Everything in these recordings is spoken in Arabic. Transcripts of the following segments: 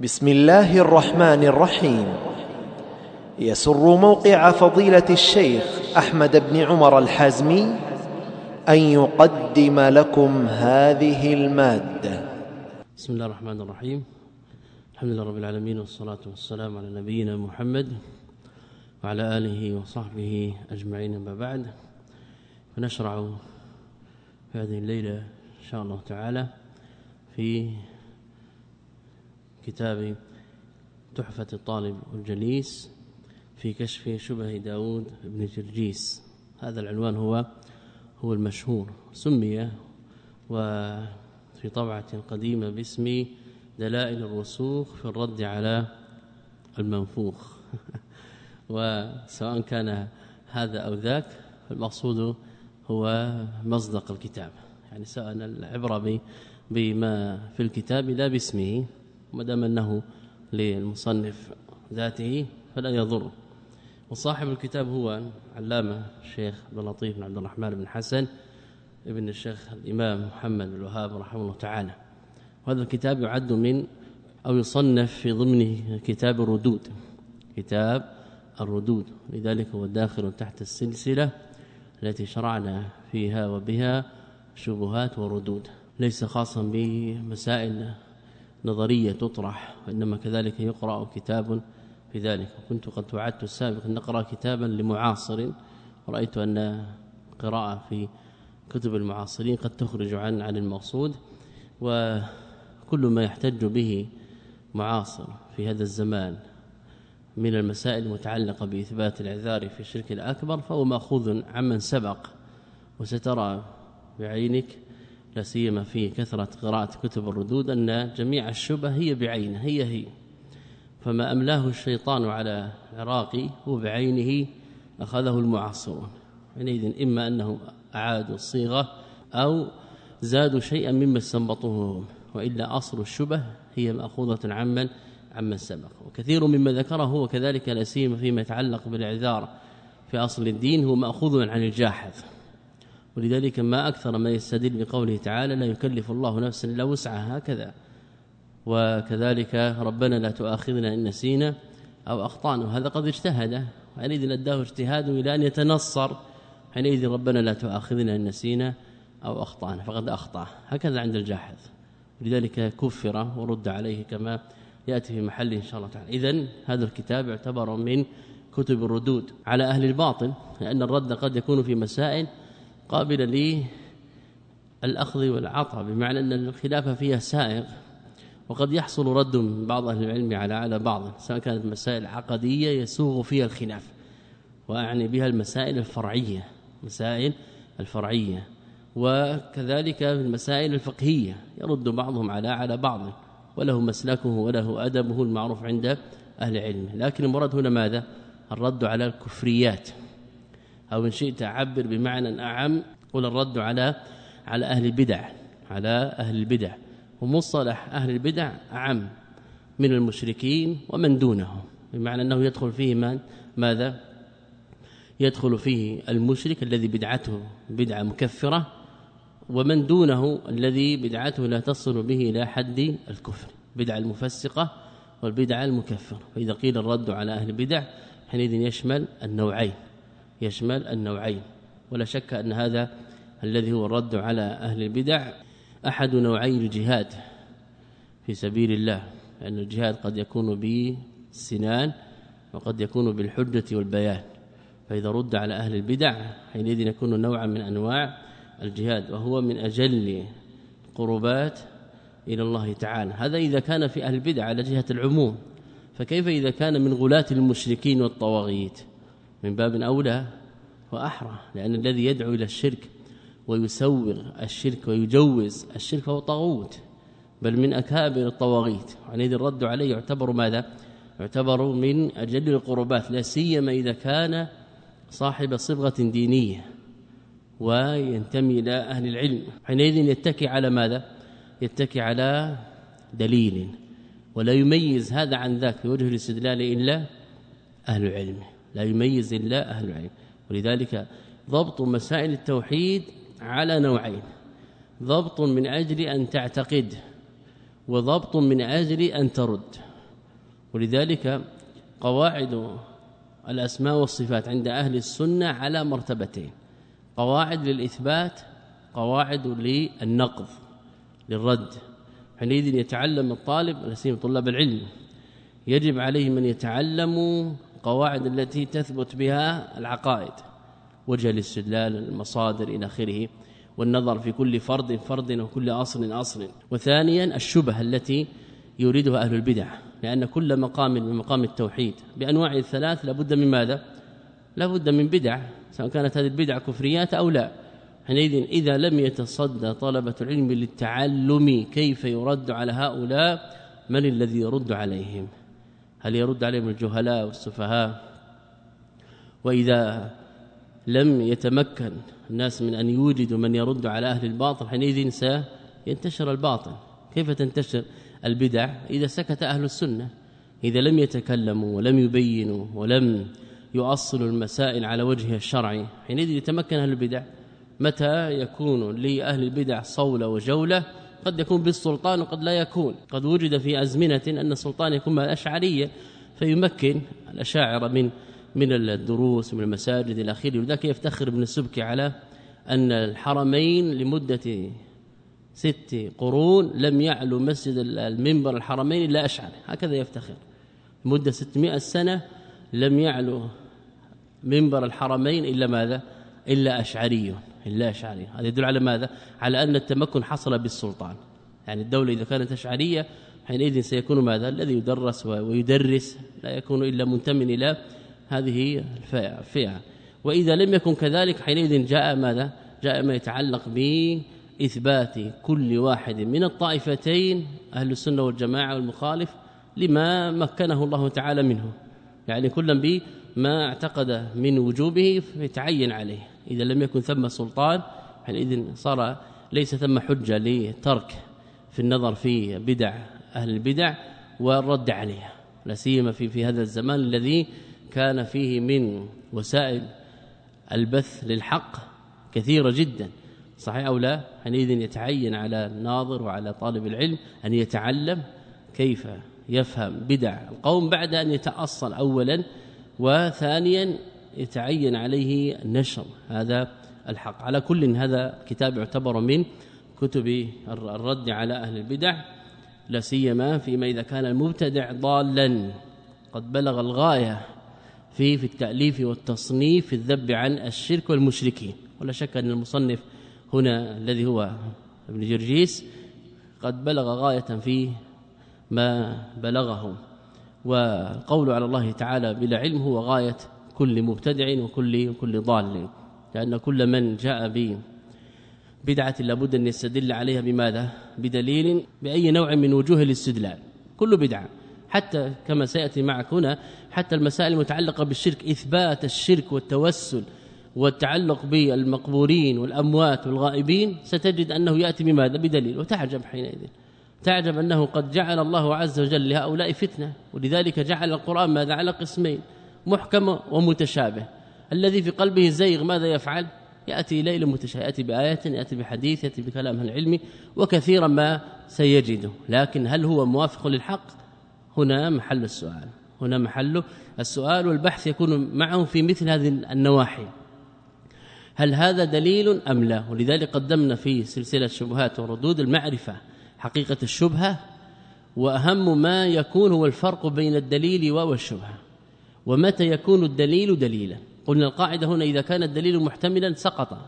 بسم الله الرحمن الرحيم. يسر موقع فضيلة الشيخ أحمد بن عمر الحازمي أن يقدم لكم هذه المادة. بسم الله الرحمن الرحيم. الحمد لله رب العالمين والصلاة والسلام على نبينا محمد وعلى آله وصحبه أجمعين أما بعد. فنشرع في هذه الليلة إن شاء الله تعالى في كتاب تحفة الطالب الجليس في كشف شبه داود بن جرجيس. هذا العنوان هو هو المشهور. سمي وفي طبعة قديمة باسم دلائل الرسوخ في الرد على المنفوخ. وسواء كان هذا أو ذاك فالمقصود هو مصدق الكتاب. يعني سواء العبرة بما في الكتاب لا باسمه. ما دام أنه للمصنف ذاته فلا يضر. وصاحب الكتاب هو علامه الشيخ عبد اللطيف بن عبد الرحمن بن حسن ابن الشيخ الإمام محمد بن الوهاب رحمه الله تعالى. وهذا الكتاب يعد من أو يصنف في ضمن كتاب الردود كتاب الردود. لذلك هو داخل تحت السلسلة التي شرعنا فيها وبها شبهات وردود. ليس خاصا بمسائل نظرية تطرح وإنما كذلك يقرأ كتاب في ذلك. كنت قد وعدت السابق أن نقرا كتابا لمعاصر. رأيت أن قراءه في كتب المعاصرين قد تخرج عن عن المقصود وكل ما يحتج به معاصر في هذا الزمان. من المسائل المتعلقة بإثبات العذار في الشرك الأكبر فهو مأخوذ عمن سبق. وسترى بعينك لا سيما في كثرة قراءة كتب الردود أن جميع الشبه هي بعينه هي هي. فما أملاه الشيطان على العراقي هو بعينه أخذه المعاصرون. حينئذ إما أنهم أعادوا الصيغة أو زادوا شيئا مما استنبطوه هم وإلا أصل الشبه هي مأخوذة عمن عمن سبق. وكثير مما ذكره هو كذلك لا سيما فيما يتعلق بالاعذار في أصل الدين هو مأخوذ عن الجاحظ. ولذلك ما أكثر ما يستدل بقوله تعالى لا يكلف الله نفسا إلا وسعها هكذا. وكذلك ربنا لا تؤاخذنا إن نسينا أو أخطأنا. هذا قد اجتهد. حينئذ أداه اجتهاد إلى أن يتنصر. حينئذ ربنا لا تؤاخذنا إن نسينا أو أخطأنا فقد أخطأ. هكذا عند الجاحظ. لذلك كفر ورد عليه كما يأتي في محل إن شاء الله تعالى. اذا هذا الكتاب يعتبر من كتب الردود على أهل الباطل لأن الرد قد يكون في مسائل قابلة للاخذ والعطاء بمعنى أن الخلاف فيها سائغ وقد يحصل رد من بعض أهل العلم على على بعض سواء كانت مسائل عقدية يسوغ فيها الخلاف وأعني بها المسائل الفرعية مسائل الفرعية وكذلك في المسائل الفقهية يرد بعضهم على على بعض وله مسلكه وله أدبه المعروف عند أهل العلم لكن المراد هنا ماذا؟ الرد على الكفريات. أو إن شئت عبر بمعنى أعم قل الرد على على أهل البدع على أهل البدع. ومصطلح أهل البدع أعم من المشركين ومن دونهم بمعنى أنه يدخل فيه من؟ ماذا؟ يدخل فيه المشرك الذي بدعته بدعة مكفرة ومن دونه الذي بدعته لا تصل به إلى حد الكفر بدعة المفسقة والبدعة المكفرة. فإذا قيل الرد على أهل البدع حينئذ يشمل النوعين. يشمل النوعين ولا شك أن هذا الذي هو الرد على أهل البدع أحد نوعي الجهاد في سبيل الله لأن الجهاد قد يكون بالسنان وقد يكون بالحجة والبيان. فإذا رد على أهل البدع حينئذ يكون نوعا من أنواع الجهاد وهو من أجل قربات إلى الله تعالى. هذا إذا كان في أهل البدع على جهة العموم فكيف إذا كان من غلاة المشركين والطواغيت؟ من باب أولى وأحرى لأن الذي يدعو إلى الشرك ويسوغ الشرك ويجوز الشرك فهو طاغوت بل من أكابر الطواغيت. عنيد الرد عليه يعتبر ماذا؟ يعتبر من أجل القربات لا سيما إذا كان صاحب صبغة دينية وينتمي إلى أهل العلم. حينئذ يتكي على ماذا؟ يتكي على دليل ولا يميز هذا عن ذاك في وجه الاستدلال الا أهل العلم. لا يميز إلا أهل العلم. ولذلك ضبط مسائل التوحيد على نوعين. ضبط من أجل أن تعتقد وضبط من أجل أن ترد. ولذلك قواعد الأسماء والصفات عند أهل السنة على مرتبتين. قواعد للإثبات قواعد للنقض للرد. حينئذ يتعلم الطالب لا طلاب العلم يجب عليه من يتعلم قواعد التي تثبت بها العقائد وجه الاستدلال المصادر إلى آخره والنظر في كل فرد فرد وكل أصل أصل. وثانيا الشبه التي يريدها أهل البدع لأن كل مقام من مقام التوحيد. بأنواع الثلاث لابد من ماذا؟ لابد من بدع سواء كانت هذه البدع كفريات أو لا. حينئذ إذا لم يتصدى طلبة العلم للتعلم كيف يرد على هؤلاء؟ من الذي يرد عليهم؟ هل يرد عليهم الجهلاء والسفهاء؟ وإذا لم يتمكن الناس من أن يوجدوا من يرد على أهل الباطل حينئذ سينتشر الباطل. كيف تنتشر البدع؟ إذا سكت أهل السنة. إذا لم يتكلموا ولم يبينوا ولم يؤصلوا المسائل على وجهها الشرعي حينئذ يتمكن أهل البدع. متى يكون لأهل البدع صولة وجولة قد يكون بالسلطان وقد لا يكون. قد وجد في أزمنة أن السلطان يكون مع الأشعرية فيمكن الأشاعرة من من الدروس ومن المساجد إلى آخره. ولذلك يفتخر ابن السبكي على أن الحرمين لمدة ست قرون لم يعلو مسجد المنبر الحرمين إلا أشعري. هكذا يفتخر. مده 600 سنة لم يعلو منبر الحرمين إلا ماذا؟ إلا أشعري. إلا أشعري. هذا يدل على ماذا؟ على أن التمكن حصل بالسلطان. يعني الدولة إذا كانت أشعرية حينئذ سيكون ماذا؟ الذي يدرس ويدرس لا يكون إلا منتمي إلى هذه الفئه وإذا لم يكن كذلك حينئذ جاء ماذا؟ جاء ما يتعلق بإثبات كل واحد من الطائفتين أهل السنة والجماعة والمخالف لما مكنه الله تعالى منه. يعني كلا بما اعتقد من وجوبه فيتعين عليه. إذا لم يكن ثم سلطان حينئذ صار ليس ثم حجة لترك في النظر في بدع أهل البدع والرد عليها. لا سيما في في هذا الزمان الذي كان فيه من وسائل البث للحق كثيرة جدا. صحيح أو لا؟ حينئذ يتعين على الناظر وعلى طالب العلم أن يتعلم كيف يفهم بدع القوم بعد أن يتأصل أولا وثانيا يتعين عليه نشر هذا الحق. على كل هذا كتاب يعتبر من كتب الرد على أهل البدع لا سيما فيما إذا كان المبتدع ضالا. قد بلغ الغاية في في التأليف والتصنيف في الذب عن الشرك والمشركين. ولا شك أن المصنف هنا الذي هو ابن جرجيس قد بلغ غاية في ما بلغه. والقول على الله تعالى بلا علم هو غاية كل مبتدع وكل كل ضال لأن كل من جاء ب بدعة لابد أن يستدل عليها بماذا؟ بدليل بأي نوع من وجوه الاستدلال. كل بدعة حتى كما سيأتي معك هنا حتى المسائل المتعلقة بالشرك إثبات الشرك والتوسل والتعلق بالمقبورين والأموات والغائبين ستجد أنه يأتي بماذا؟ بدليل. وتعجب حينئذ. تعجب أنه قد جعل الله عز وجل لهؤلاء فتنة ولذلك جعل القرآن ماذا على قسمين محكم ومتشابه. الذي في قلبه زيغ ماذا يفعل؟ يأتي اليه متشابه يأتي بآية يأتي بحديث يأتي بكلام العلمي وكثيرا ما سيجده. لكن هل هو موافق للحق؟ هنا محل السؤال. هنا محل السؤال والبحث يكون معه في مثل هذه النواحي. هل هذا دليل أم لا؟ ولذلك قدمنا في سلسلة شبهات وردود المعرفة. حقيقة الشبهة وأهم ما يكون هو الفرق بين الدليل والشبهة. ومتى يكون الدليل دليلا؟ قلنا القاعدة هنا إذا كان الدليل محتملا سقط.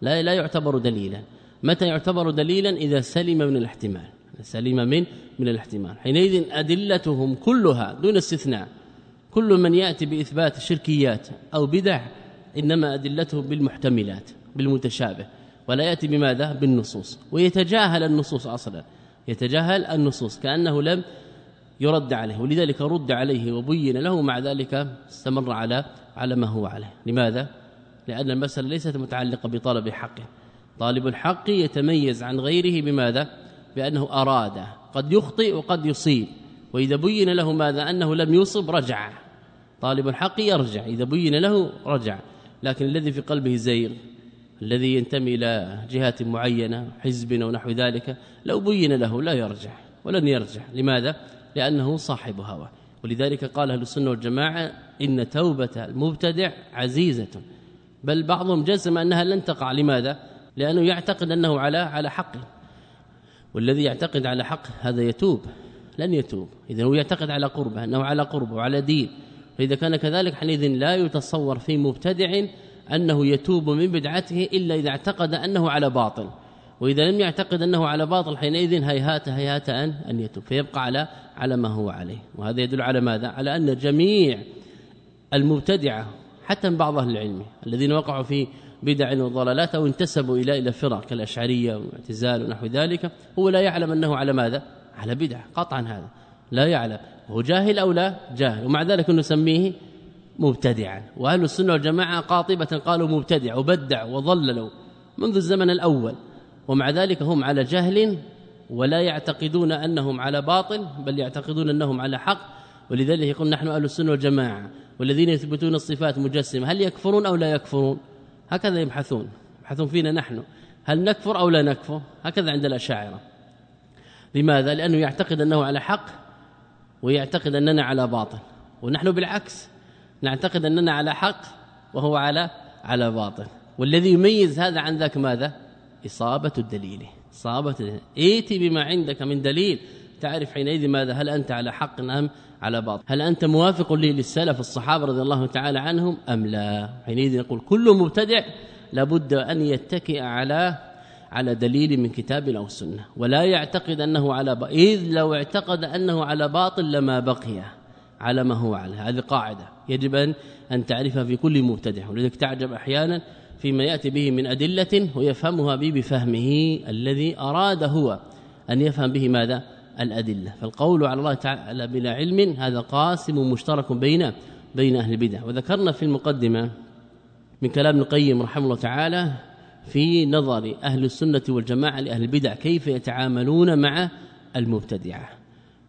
لا لا يعتبر دليلا. متى يعتبر دليلا؟ إذا سلم من الاحتمال. سليمه من من الاحتمال. حينئذ أدلتهم كلها دون استثناء. كل من يأتي بإثبات الشركيات أو بدع إنما ادلته بالمحتملات بالمتشابه. ولا يأتي بماذا؟ بالنصوص. ويتجاهل النصوص أصلا. يتجاهل النصوص كأنه لم يرد عليه ولذلك رد عليه وبين له مع ذلك استمر على على ما هو عليه. لماذا؟ لأن المسألة ليست متعلقة بطلب حقه. طالب الحق يتميز عن غيره بماذا؟ بأنه أراد. قد يخطئ وقد يصيب. وإذا بين له ماذا؟ أنه لم يصب رجع. طالب الحق يرجع. إذا بين له رجع. لكن الذي في قلبه زيغ الذي ينتمي إلى جهات معينة حزب أو نحو ذلك لو بين له لا يرجع ولن يرجع. لماذا؟ لأنه صاحب هوى ولذلك قال أهل السنة والجماعة إن توبة المبتدع عزيزة. بل بعضهم جزم أنها لن تقع. لماذا؟ لأنه يعتقد أنه على على حق. والذي يعتقد على حق هذا يتوب. لن يتوب. إذا هو يعتقد على قربه أنه على قربه وعلى دين. فإذا كان كذلك حينئذ لا يتصور في مبتدع أنه يتوب من بدعته إلا إذا اعتقد أنه على باطل. وإذا لم يعتقد أنه على باطل حينئذ هيهات هيهات ان أن يتوب. فيبقى على على ما هو عليه. وهذا يدل على ماذا؟ على أن جميع المبتدعة حتى بعض أهل العلم الذين وقعوا في بدع وضلالات أو انتسبوا إلى إلى فرق كالاشعريه والاعتزال ونحو ذلك هو لا يعلم أنه على ماذا؟ على بدعه قطعا هذا. لا يعلم. هو جاهل أو لا؟ جاهل. ومع ذلك نسميه مبتدعا. وأهل السنة والجماعة قاطبة قالوا مبتدع وبدع وضللوا منذ الزمن الأول. ومع ذلك هم على جهل ولا يعتقدون أنهم على باطل بل يعتقدون أنهم على حق. ولذلك يقول نحن أهل السنة والجماعة والذين يثبتون الصفات مجسمة هل يكفرون أو لا يكفرون؟ هكذا يبحثون يبحثون فينا نحن. هل نكفر أو لا نكفر؟ هكذا عند الأشاعرة. لماذا؟ لأنه يعتقد أنه على حق ويعتقد أننا على باطل. ونحن بالعكس نعتقد أننا على حق وهو على على باطل. والذي يميز هذا عن ذاك ماذا؟ إصابة الدليل. إصابة ائتي بما عندك من دليل. تعرف حينئذ ماذا؟ هل أنت على حق أم على باطل؟ هل أنت موافق للسلف الصحابة رضي الله تعالى عنهم أم لا؟ حينئذ نقول كل مبتدع لابد أن يتكئ على على دليل من كتاب أو سنه ولا يعتقد أنه على باطل إذ لو اعتقد أنه على باطل لما بقي. على ما هو عليه هذه قاعدة يجب ان أن تعرفها في كل مبتدع. ولذلك تعجب أحيانا فيما يأتي به من أدلة ويفهمها به بفهمه الذي أراد هو أن يفهم به ماذا؟ الأدلة. فالقول على الله تعالى بلا علم هذا قاسم مشترك بين بين أهل البدع. وذكرنا في المقدمة من كلام ابن القيم رحمه الله تعالى في نظر أهل السنة والجماعة لأهل البدع كيف يتعاملون مع المبتدعة.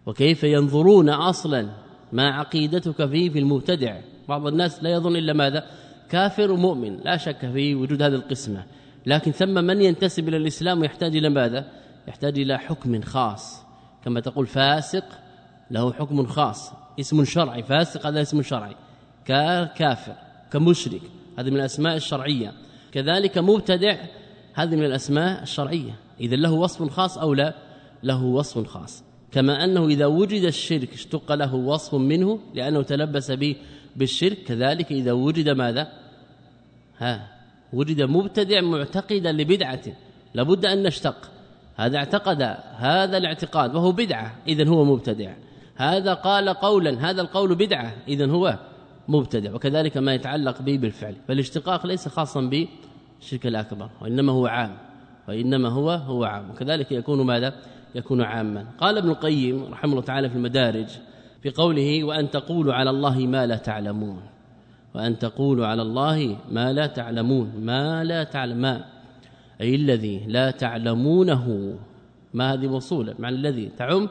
وكيف ينظرون أصلا ما عقيدتك فيه في المبتدع. بعض الناس لا يظن إلا ماذا؟ كافر ومؤمن. لا شك في وجود هذه القسمة. لكن ثم من ينتسب إلى الإسلام ويحتاج إلى ماذا؟ يحتاج إلى حكم خاص. كما تقول فاسق له حكم خاص. اسم شرعي. فاسق هذا اسم شرعي. كافر كمشرك. هذه من الأسماء الشرعية. كذلك مبتدع هذه من الأسماء الشرعية. اذا له وصف خاص أو لا؟ له وصف خاص. كما أنه إذا وجد الشرك اشتق له وصف منه لأنه تلبس به بالشرك كذلك إذا وجد ماذا؟ ها وجد مبتدع معتقدا لبدعة لابد أن نشتق. هذا اعتقد هذا الاعتقاد وهو بدعة اذا هو مبتدع. هذا قال قولا هذا القول بدعة اذا هو مبتدع وكذلك ما يتعلق به بالفعل. فالاشتقاق ليس خاصا بالشرك الأكبر وإنما هو عام وإنما هو هو عام. وكذلك يكون ماذا؟ يكون عاما. قال ابن القيم رحمه الله تعالى في المدارج في قوله وأن تقولوا على الله ما لا تعلمون وأن تقولوا على الله ما لا تعلمون ما لا تعلم ما أي الذي لا تعلمونه ما هذه موصولة مع الذي تعم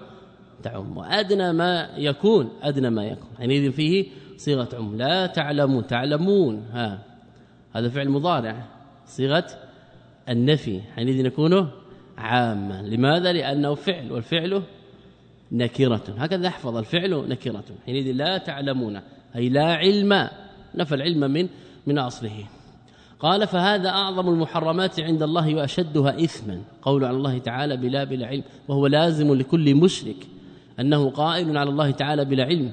تعم. وأدنى ما يكون أدنى ما يكون يعني فيه صيغة عم. لا تعلمون تعلمون ها. هذا فعل مضارع. صيغة النفي. حينئذ يكون عاما لماذا؟ لأنه فعل والفعل نكرة. هكذا احفظ الفعل نكرة. حينئذ لا تعلمون أي لا علم نفى العلم من من أصله. قال فهذا أعظم المحرمات عند الله وأشدها اثما. قول على الله تعالى بلا بلا علم. وهو لازم لكل مشرك. أنه قائل على الله تعالى بلا علم.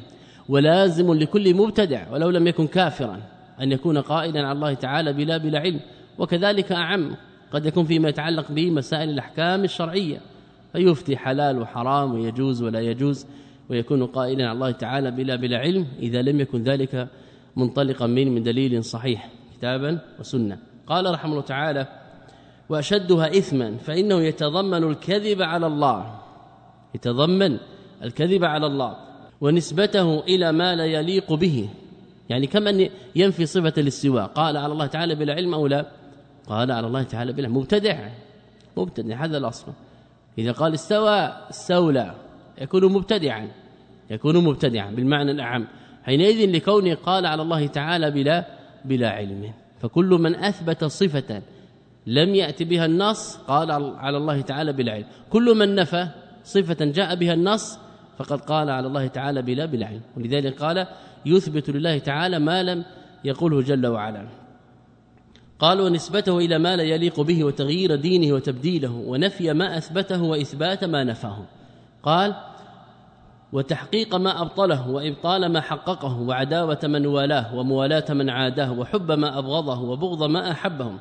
ولازم لكل مبتدع ولو لم يكن كافرا أن يكون قائلا على الله تعالى بلا بلا علم. وكذلك أعم قد يكون فيما يتعلق به مسائل الأحكام الشرعية فيفتي حلال وحرام ويجوز ولا يجوز ويكون قائلا على الله تعالى بلا بلا علم إذا لم يكن ذلك منطلقا من من دليل صحيح كتابا وسنة. قال رحمه الله تعالى وأشدها اثما فإنه يتضمن الكذب على الله يتضمن الكذب على الله ونسبته إلى ما لا يليق به. يعني كمن ينفي صفة الاستواء قال على الله تعالى بلا علم أو لا؟ قال على الله تعالى بلا مبتدع. مبتدع. هذا الأصل. إذا قال استوى استولى. يكون مبتدعا. يكون مبتدعا بالمعنى الأعم. حينئذ لكونه قال على الله تعالى بلا بلا علم. فكل من أثبت صفة لم ياتي بها النص قال على الله تعالى بلا علم. كل من نفى صفة جاء بها النص فقد قال على الله تعالى بلا بلا علم. ولذلك قال يثبت لله تعالى ما لم يقوله جل وعلا. قال ونسبته إلى ما لا يليق به وتغيير دينه وتبديله ونفي ما أثبته وإثبات ما نفاه. قال وتحقيق ما أبطله وإبطال ما حققه وعداوة من والاه وموالاة من عاداه وحب ما أبغضه وبغض ما احبه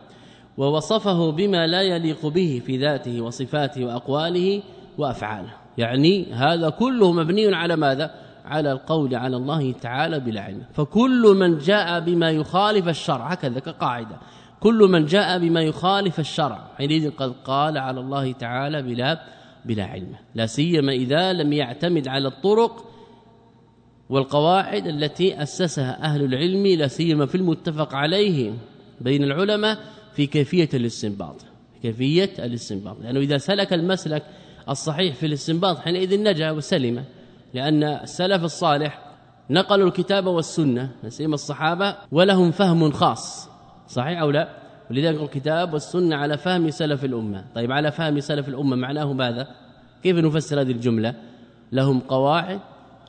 ووصفه بما لا يليق به في ذاته وصفاته وأقواله وأفعاله. يعني هذا كله مبني على ماذا؟ على القول على الله تعالى بلا علم. فكل من جاء بما يخالف الشرع هكذا كقاعدة. كل من جاء بما يخالف الشرع. حينئذ قد قال على الله تعالى بلا بلا علم. لا سيما إذا لم يعتمد على الطرق والقواعد التي أسسها أهل العلم لا سيما في المتفق عليه بين العلماء في كيفية الاستنباط. كيفية الاستنباط. لأنه إذا سلك المسلك الصحيح في الاستنباط حينئذ نجا وسلم. لأن السلف الصالح نقلوا الكتاب والسنة نسيم الصحابة ولهم فهم خاص. صحيح أو لا؟ ولذلك الكتاب والسنة على فهم سلف الأمة. طيب على فهم سلف الأمة معناه ماذا؟ كيف نفسر هذه الجملة؟ لهم قواعد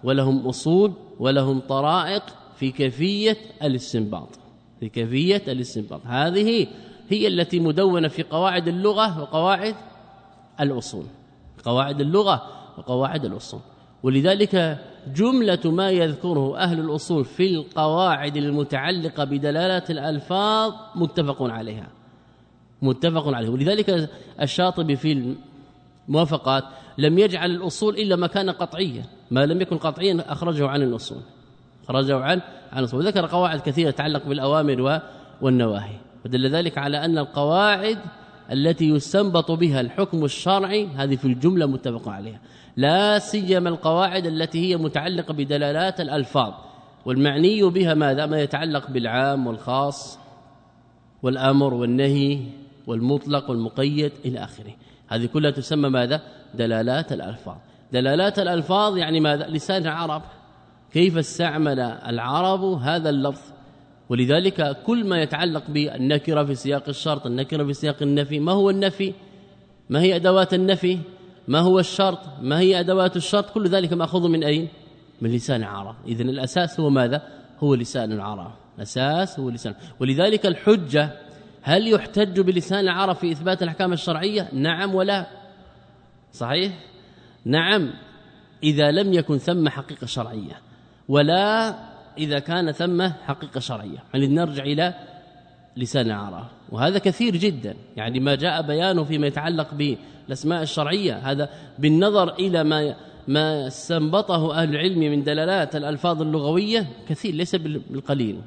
ولهم أصول ولهم طرائق في كيفية الاستنباط. في كيفية الاستنباط. هذه هي التي مدونة في قواعد اللغة وقواعد الأصول. قواعد اللغة وقواعد الأصول. ولذلك جملة ما يذكره أهل الأصول في القواعد المتعلقة بدلالات الألفاظ متفق عليها. متفق عليه ولذلك الشاطبي في الموافقات لم يجعل الأصول إلا ما كان قطعيا ما لم يكن قطعيا أخرجه عن الأصول. أخرجه عن عن الأصول. وذكر قواعد كثيرة تتعلق بالأوامر والنواهي. ودل ذلك على أن القواعد التي يستنبط بها الحكم الشرعي هذه في الجملة متفق عليها. لا سيما القواعد التي هي متعلقة بدلالات الألفاظ. والمعني بها ماذا؟ ما يتعلق بالعام والخاص والأمر والنهي والمطلق والمقيد إلى آخره. هذه كلها تسمى ماذا؟ دلالات الألفاظ. دلالات الألفاظ يعني ماذا؟ لسان العرب. كيف استعمل العرب هذا اللفظ؟ ولذلك كل ما يتعلق بالنكرة في سياق الشرط النكرة في سياق النفي ما هو النفي؟ ما هي أدوات النفي؟ ما هو الشرط؟ ما هي أدوات الشرط؟ كل ذلك مأخوذ من أين؟ من لسان العرب اذا الأساس هو ماذا؟ هو لسان العرب الأساس هو لسان. ولذلك الحجة هل يحتج بلسان العرب في إثبات الأحكام الشرعية؟ نعم ولا. صحيح؟ نعم إذا لم يكن ثم حقيقة شرعية. ولا إذا كان ثم حقيقة شرعية. يعني نرجع إلى لسان العرب وهذا كثير جدا. يعني ما جاء بيانه فيما يتعلق بالأسماء الشرعية. هذا بالنظر إلى ما ما استنبطه أهل العلم من دلالات الألفاظ اللغوية كثير ليس بالقليل.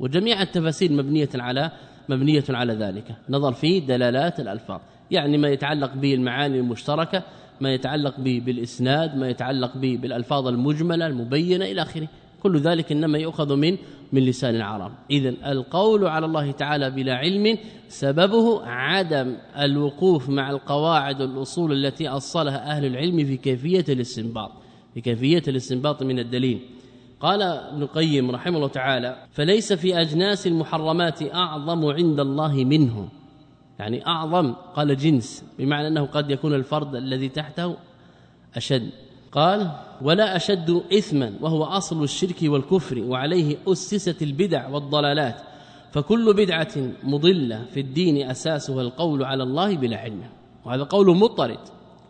وجميع التفاسير مبنية على مبنية على ذلك. نظر في دلالات الألفاظ. يعني ما يتعلق بالمعاني المشتركة ما يتعلق بالإسناد ما يتعلق بالألفاظ المجملة المبينة إلى آخره. كل ذلك إنما يؤخذ من من لسان العرب. اذا القول على الله تعالى بلا علم سببه عدم الوقوف مع القواعد والأصول التي أصلها أهل العلم في كيفية الاستنباط في كيفية الاستنباط من الدليل. قال ابن القيم رحمه الله تعالى فليس في أجناس المحرمات أعظم عند الله منه. يعني أعظم قال جنس بمعنى أنه قد يكون الفرد الذي تحته أشد. قال ولا أشد اثما وهو أصل الشرك والكفر وعليه أسست البدع والضلالات فكل بدعة مضلة في الدين أساسها القول على الله بلا علم. وهذا قول مضطرد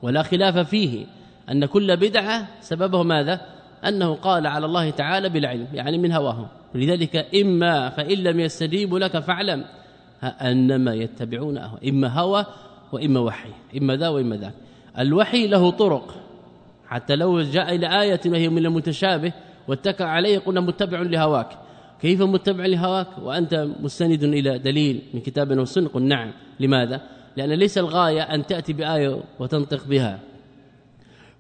ولا خلاف فيه أن كل بدعة سببه ماذا؟ أنه قال على الله تعالى بالعلم يعني من هواه لذلك إما فإن لم يستجيبوا لك فاعلم أنما يتبعون إما هوى وإما وحي إما ذا وإما ذاك. الوحي له طرق. حتى لو جاء إلى آية وهي من المتشابه واتكى عليه قلنا متبع لهواك. كيف متبع لهواك؟ وأنت مستند إلى دليل من كتاب وسنة. قل نعم. لماذا؟ لأن ليس الغاية أن تأتي بآية وتنطق بها.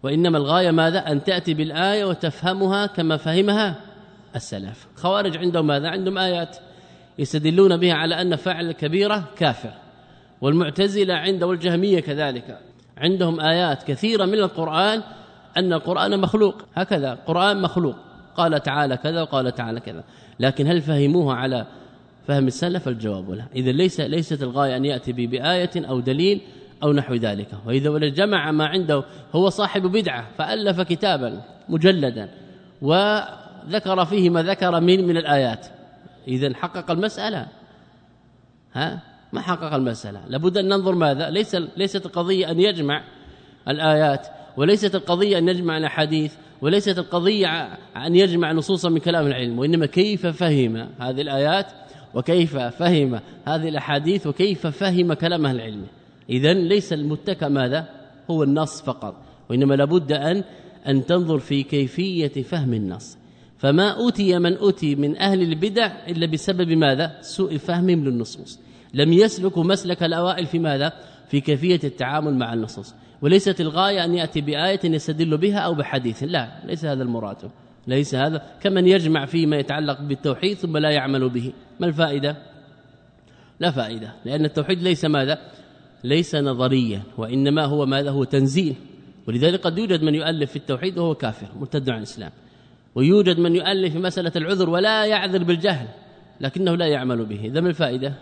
وإنما الغاية ماذا؟ أن تأتي بالآية وتفهمها كما فهمها السلف. خوارج عندهم ماذا؟ عندهم آيات يستدلون بها على أن فعل كبيره كافر والمعتزلة عند والجهمية كذلك. عندهم آيات كثيرة من القرآن أن القرآن مخلوق. هكذا قرآن مخلوق. قال تعالى كذا وقال تعالى كذا. لكن هل فهموها على فهم السلف؟ الجواب لا. إذا ليس ليست الغاية أن يأتي بآية أو دليل أو نحو ذلك. وإذا جمع ما عنده هو صاحب بدعة فألف كتابا مجلدا وذكر فيه ما ذكر من من الآيات. إذا حقق المسألة. ها؟ ما حقق المسألة. لابد أن ننظر ماذا؟ ليس ليست القضية أن يجمع الآيات وليست القضية أن يجمع الأحاديث وليست القضية أن يجمع نصوصا من كلام العلم وإنما كيف فهم هذه الآيات وكيف فهم هذه الأحاديث وكيف فهم كلام أهل العلم. إذا ليس المتكى ماذا؟ هو النص فقط وإنما لابد أن أن تنظر في كيفية فهم النص. فما أوتي من أوتي من أهل البدع إلا بسبب ماذا؟ سوء فهمهم للنصوص. لم يسلكوا مسلك الأوائل في ماذا؟ في كيفية التعامل مع النصوص. وليست الغاية أن يأتي بآية يستدل بها أو بحديث. لا ليس هذا المراد. ليس هذا. كمن يجمع فيما يتعلق بالتوحيد ثم لا يعمل به. ما الفائدة؟ لا فائدة لأن التوحيد ليس ماذا؟ ليس نظريا وإنما هو ماذا؟ هو تنزيل. ولذلك قد يوجد من يؤلف في التوحيد وهو كافر مرتد عن الإسلام. ويوجد من يؤلف في مسألة العذر ولا يعذر بالجهل لكنه لا يعمل به. إذا ما الفائدة؟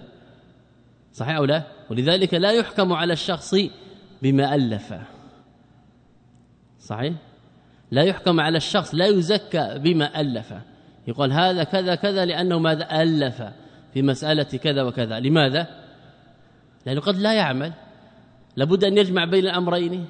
صحيح أو لا؟ ولذلك لا يحكم على الشخص بما ألف. صحيح؟ لا يحكم على الشخص لا يزكى بما ألف. يقول هذا كذا كذا لأنه ماذا ألف في مسألة كذا وكذا. لماذا؟ لأنه قد لا يعمل. لابد أن يجمع بين الأمرين.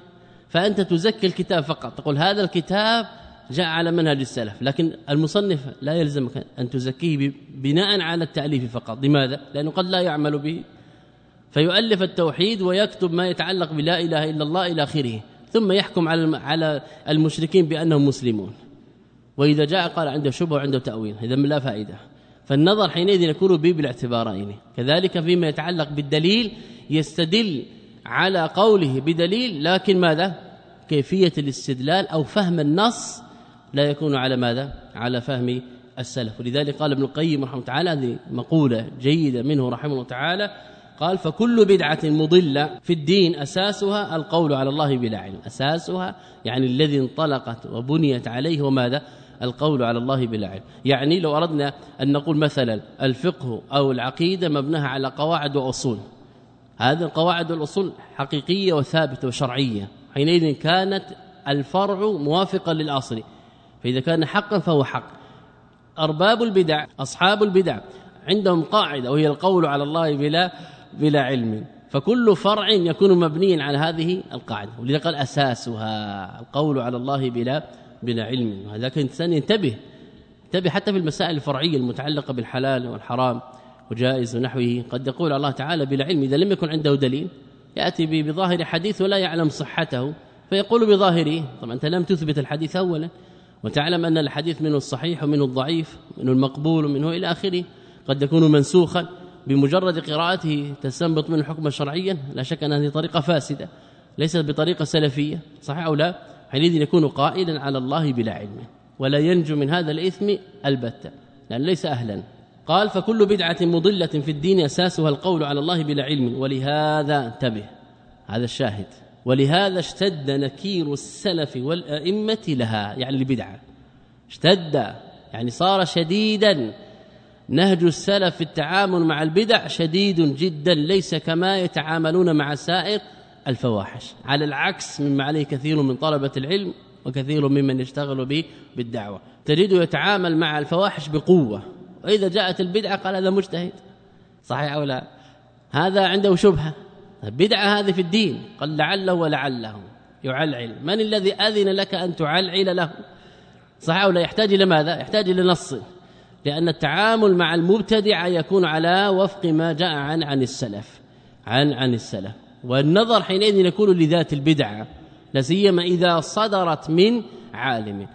فأنت تزكي الكتاب فقط. تقول هذا الكتاب جاء على منهج السلف لكن المصنف لا يلزمك أن تزكيه بناء على التأليف فقط. لماذا؟ لأنه قد لا يعمل به فيؤلف التوحيد ويكتب ما يتعلق بلا إله إلا الله إلى آخره ثم يحكم على على المشركين بأنهم مسلمون. وإذا جاء قال عنده شبه وعنده تأويل إذا لا فائدة. فالنظر حينئذ يكون به بالاعتبارين. كذلك فيما يتعلق بالدليل يستدل على قوله بدليل لكن ماذا؟ كيفية الاستدلال أو فهم النص لا يكون على ماذا؟ على فهم السلف. ولذلك قال ابن القيم رحمه الله تعالى هذه مقولة جيدة منه رحمه الله تعالى قال فكل بدعة مضلة في الدين أساسها القول على الله بلا علم. أساسها يعني الذي انطلقت وبنيت عليه وماذا؟ القول على الله بلا علم. يعني لو أردنا أن نقول مثلا الفقه أو العقيدة مبناها على قواعد وأصول. هذه القواعد والأصول حقيقية وثابتة وشرعية. حينئذ كانت الفرع موافقا للأصل. فإذا كان حقا فهو حق. أرباب البدع أصحاب البدع عندهم قاعدة وهي القول على الله بلا بلا علم. فكل فرع يكون مبنيا على هذه القاعدة. ولذا قال أساسها القول على الله بلا بلا علم. هذا الإنسان ينتبه انتبه حتى في المسائل الفرعية المتعلقة بالحلال والحرام وجائز ونحوه. قد يقول الله تعالى بلا علم إذا لم يكن عنده دليل يأتي بظاهر حديث ولا يعلم صحته فيقول بظاهره. طبعا أنت لم تثبت الحديث اولا. وتعلم أن الحديث منه الصحيح ومنه الضعيف منه المقبول ومنه إلى آخره. قد يكون منسوخا. بمجرد قراءته تستنبط منه حكما شرعيا لا شك أن هذه طريقة فاسدة ليست بطريقة سلفية صحيح أو لا؟ حينئذ يكون قائلا على الله بلا علم ولا ينجو من هذا الإثم البتة لأن ليس أهلا. قال فكل بدعة مضلة في الدين أساسها القول على الله بلا علم ولهذا انتبه هذا الشاهد ولهذا اشتد نكير السلف والأئمة لها يعني البدعه اشتد يعني صار شديدا نهج السلف في التعامل مع البدع شديد جدا ليس كما يتعاملون مع سائر الفواحش. على العكس مما عليه كثير من طلبة العلم وكثير ممن يشتغل به بالدعوة. تجده يتعامل مع الفواحش بقوة. وإذا جاءت البدعة قال هذا مجتهد. صحيح أو لا؟ هذا عنده شبهة. بدعة هذه في الدين. قال لعله ولعله يعلعل. من الذي أذن لك أن تعلعل له؟ صحيح لا؟ يحتاج إلى ماذا؟ يحتاج إلى نص. لأن التعامل مع المبتدع يكون على وفق ما جاء عن عن السلف عن عن السلف. والنظر حينئذ يكون لذات البدعه لا سيما إذا صدرت من عالم.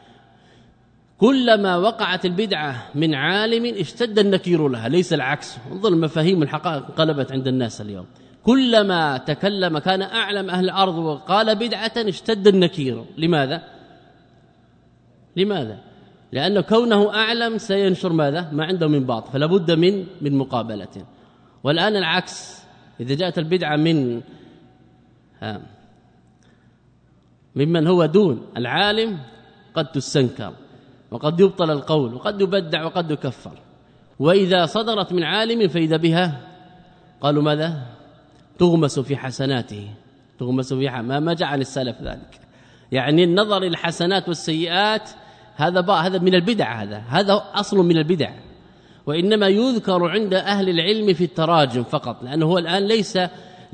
كلما وقعت البدعة من عالم اشتد النكير لها ليس العكس. انظر المفاهيم الحقائق انقلبت عند الناس اليوم. كلما تكلم كان أعلم أهل الأرض وقال بدعة اشتد النكير. لماذا؟ لماذا؟ لأن كونه أعلم سينشر ماذا؟ ما عنده من باطل فلا بد من من مقابلة. والآن العكس إذا جاءت البدعة من ها ممن هو دون العالم قد تستنكر وقد يبطل القول وقد يبدع وقد يكفر. وإذا صدرت من عالم فإذا بها؟ قالوا ماذا؟ تغمس في حسناته تغمس بها ما ما جاء عن السلف ذلك. يعني النظر الحسنات والسيئات هذا هذا من البدع هذا. هذا أصل من البدع. وإنما يذكر عند أهل العلم في التراجم فقط لأنه هو الآن ليس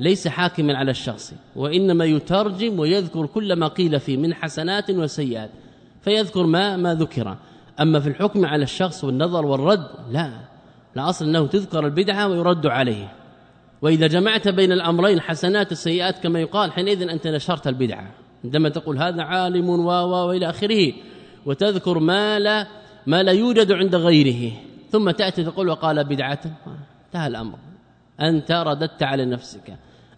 ليس حاكما على الشخص. وإنما يترجم ويذكر كل ما قيل فيه من حسنات وسيئات فيذكر ما ما ذكر. أما في الحكم على الشخص والنظر والرد لا. لا اصل أنه تذكر البدعة ويرد عليه. وإذا جمعت بين الأمرين حسنات السيئات كما يقال حينئذ أنت نشرت البدعة. عندما تقول هذا عالم و وإلى آخره وتذكر ما لا ما لا يوجد عند غيره. ثم تأتي تقول وقال بدعة. انتهى الأمر. أنت رددت على نفسك.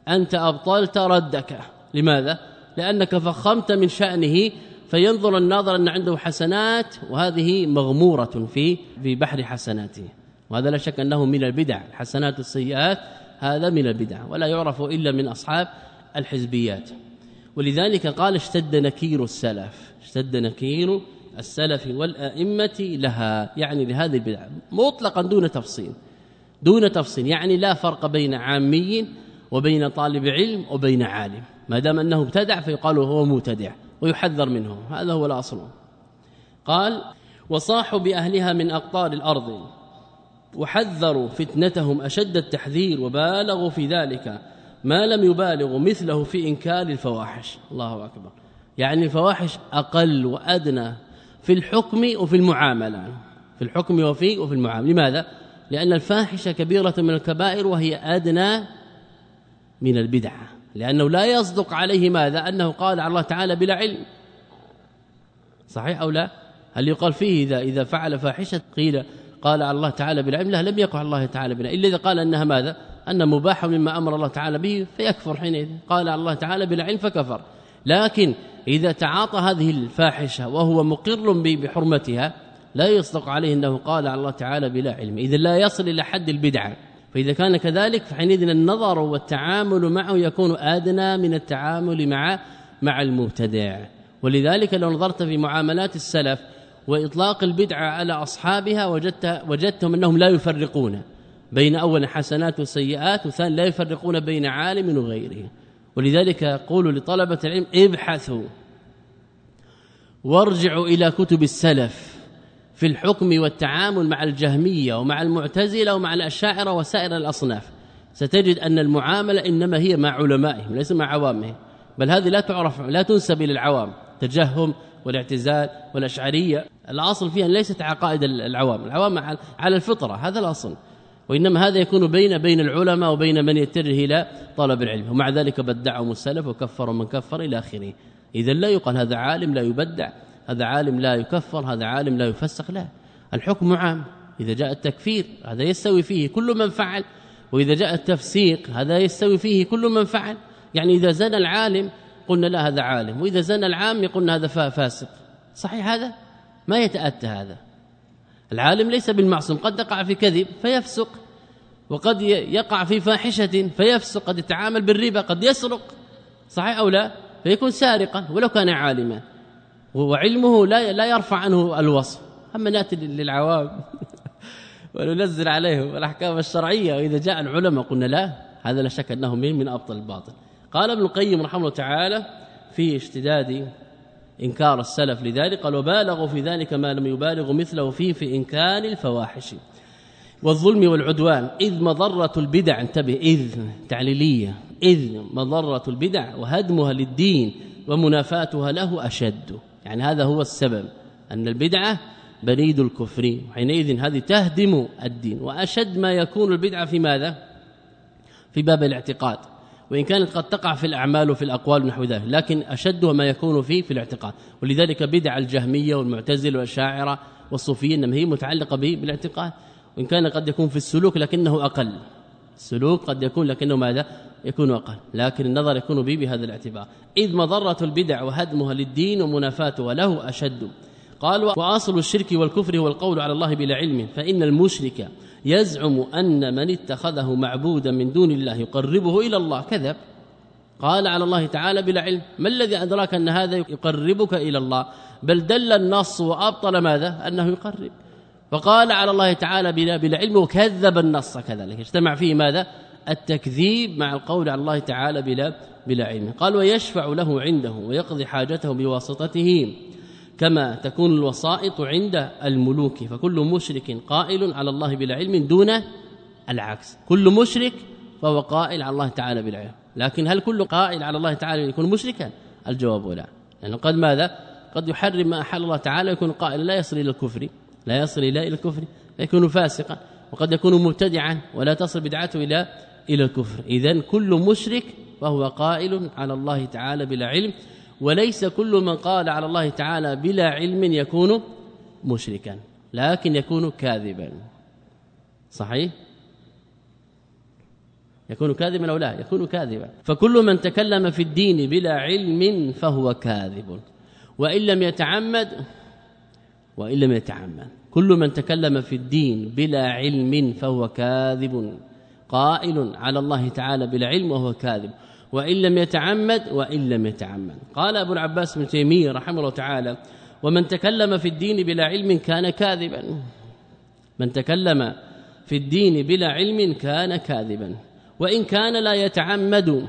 أنت أبطلت ردك. لماذا؟ لأنك فخمت من شأنه فينظر الناظر أن عنده حسنات وهذه مغمورة في في بحر حسناته. وهذا لا شك أنه من البدع. الحسنات السيئات هذا من البدع. ولا يعرف إلا من أصحاب الحزبيات. ولذلك قال اشتد نكير السلف. اشتد نكير السلف والأئمة لها يعني لهذه البدع مطلقا دون تفصيل دون تفصيل يعني لا فرق بين عامي وبين طالب علم وبين عالم ما دام أنه ابتدع فيقال هو مبتدع ويحذر منه هذا هو الأصل. قال وصاحوا بأهلها من أقطار الأرض وحذروا فتنتهم أشد التحذير وبالغوا في ذلك ما لم يبالغوا مثله في إنكار الفواحش. الله أكبر. يعني الفواحش أقل وأدنى في الحكم وفي المعاملة في الحكم وفي وفي المعاملة. لماذا؟ لأن الفاحشة كبيرة من الكبائر وهي أدنى من البدعه لأنه لا يصدق عليه ماذا؟ أنه قال على الله تعالى بلا علم. صحيح أو لا؟ هل يقال فيه اذا إذا فعل فاحشة قيل قال على الله تعالى بالعلم لا لم يقل الله تعالى بلا إلا إذا قال أنها ماذا؟ أن مباح مما أمر الله تعالى به فيكفر حينئذ. قال على الله تعالى بالعلم فكفر. لكن إذا تعاطى هذه الفاحشة وهو مقر بحرمتها لا يصدق عليه أنه قال على الله تعالى بلا علم. إذا لا يصل إلى حد البدعه فإذا كان كذلك فحينئذ النظر والتعامل معه يكون أدنى من التعامل مع مع المبتدع. ولذلك لو نظرت في معاملات السلف وإطلاق البدعه على أصحابها وجدت وجدتهم أنهم لا يفرقون بين اول حسنات وسيئات وثاني لا يفرقون بين عالم وغيره. ولذلك يقول لطلبة العلم ابحثوا وارجعوا إلى كتب السلف في الحكم والتعامل مع الجهمية ومع المعتزلة ومع الأشاعرة وسائر الأصناف. ستجد أن المعاملة إنما هي مع علمائهم ليس مع عوامهم. بل هذه لا تعرف لا تنسب إلى العوام تجهم والاعتزال والأشعرية. الأصل فيها ليست عقائد العوام العوام على الفطرة هذا الأصل. وإنما هذا يكون بين بين العلماء وبين من يتجه إلى طلب العلم. ومع ذلك بدعهم السلف وكفروا من كفر إلى آخره. اذا لا يقال هذا عالم لا يبدع هذا عالم لا يكفر هذا عالم لا يفسق لا. الحكم عام إذا جاء التكفير هذا يستوي فيه كل من فعل وإذا جاء التفسيق هذا يستوي فيه كل من فعل. يعني إذا زنى العالم قلنا لا هذا عالم وإذا زنى العام قلنا هذا فاسق. صحيح هذا؟ ما يتأتى هذا. العالم ليس بالمعصوم قد يقع في كذب فيفسق وقد يقع في فاحشة فيفسق قد يتعامل بالربا قد يسرق. صحيح أو لا؟ فيكون سارقا ولو كان عالما. وعلمه لا لا يرفع عنه الوصف. أما نأتي للعوام وننزل عليهم الأحكام الشرعية. وإذا جاء العلماء قلنا لا هذا لا شك أنه من من أبطل الباطل. قال ابن القيم رحمه الله تعالى في اشتداد إنكار السلف لذلك قال وبالغوا في ذلك ما لم يبالغ مثله فيه في إنكار الفواحش والظلم والعدوان. إذ مضرة البدع انتبه اذ تعليلية. إذ مضرة البدع وهدمها للدين ومنافاتها له أشد. يعني هذا هو السبب أن البدعة بريد الكفر. حينئذ هذه تهدم الدين. وأشد ما يكون البدعة في ماذا؟ في باب الاعتقاد. وإن كانت قد تقع في الأعمال وفي الأقوال نحو ذلك لكن أشدها ما يكون فيه في الاعتقاد. ولذلك بدع الجهمية والمعتزلة والشاعرة والصوفية إنما هي متعلقة بالاعتقاد. وإن كان قد يكون في السلوك لكنه أقل. السلوك قد يكون لكنه ماذا؟ يكون أقل. لكن النظر يكون به بهذا الاعتبار. إذ مضرة البدع وهدمها للدين ومنافاتها له أشد. قال وأصل الشرك والكفر هو القول على الله بلا علم فإن المشرك يزعم أن من اتخذه معبودا من دون الله يقربه إلى الله. كذب. قال على الله تعالى بلا علم ما الذي أدراك أن هذا يقربك إلى الله؟ بل دل النص وأبطل ماذا؟ أنه يقرب. وقال على الله تعالى بلا بلا علم وكذب النص كذلك. اجتمع فيه ماذا؟ التكذيب مع القول على الله تعالى بلا بلا علم. قال ويشفع له عنده ويقضي حاجته بواسطته كما تكون الوسائط عند الملوك. فكل مشرك قائل على الله بلا علم دون العكس. كل مشرك فهو قائل على الله تعالى بلا علم. لكن هل كل قائل على الله تعالى يكون مشركا؟ الجواب لا. لأنه قد ماذا؟ قد يحرم ما أحل الله تعالى يكون قائلا لا يصل إلى الكفر. لا يصل إلى الكفر فيكون فاسقا وقد يكون مبتدعا ولا تصل بدعته إلى إلى الكفر. اذا كل مشرك فهو قائل على الله تعالى بلا علم وليس كل من قال على الله تعالى بلا علم يكون مشركا لكن يكون كاذبا. صحيح؟ يكون كاذبا أو لا؟ يكون كاذبا. فكل من تكلم في الدين بلا علم فهو كاذب وإن لم يتعمد وإن لم يتعمد. كل من تكلم في الدين بلا علم فهو كاذب قائل على الله تعالى بلا علم وهو كاذب. وإن لم يتعمد وإن لم يتعمد. قال أبو العباس بن تيمية رحمه الله تعالى ومن تكلم في الدين بلا علم كان كاذبا. من تكلم في الدين بلا علم كان كاذبا. وإن كان لا يتعمد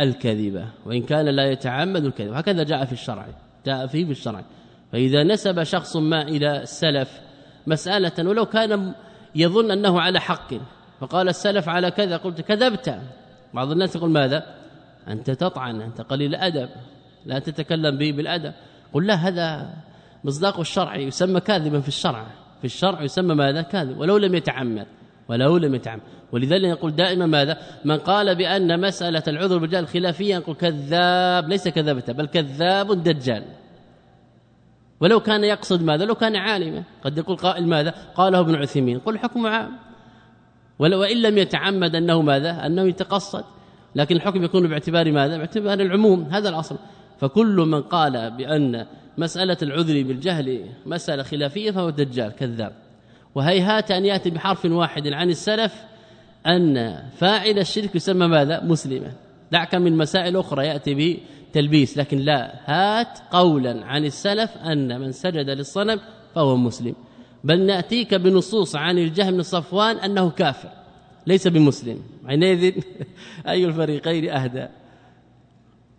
الكذبه وإن كان لا يتعمد الكذب. هكذا جاء في الشرع جاء فيه في الشرع. فإذا نسب شخص ما إلى السلف مسألة ولو كان يظن أنه على حق فقال السلف على كذا قلت كذبت. بعض الناس يقول ماذا؟ أنت تطعن أنت قليل الأدب لا تتكلم به بالأدب. قل لا هذا مصداق الشرع يسمى كاذبا في الشرع. في الشرع يسمى ماذا؟ كاذب ولو لم يتعمد ولو لم يتعمد. ولذلك يقول دائما ماذا؟ من قال بأن مسألة العذر بالجهل خلافيه يقول كذاب ليس كذبت بل كذاب دجال. ولو كان يقصد ماذا؟ لو كان عالما. قد يقول قائل ماذا؟ قاله ابن عثيمين. قل حكم عام. ولو ان لم يتعمد أنه ماذا؟ أنه يتقصد. لكن الحكم يكون باعتبار ماذا؟ باعتبار العموم. هذا الأصل. فكل من قال بأن مسألة العذر بالجهل مسألة خلافية فهو دجال كذاب. وهيهات أن يأتي بحرف واحد عن السلف أن فاعل الشرك يسمى ماذا؟ مسلما. دعك من مسائل أخرى يأتي بتلبيس لكن لا هات قولا عن السلف أن من سجد للصنم فهو مسلم. بل نأتيك بنصوص عن الجهم بن صفوان أنه كافر ليس بمسلم. حينئذ أي الفريقين أهدى.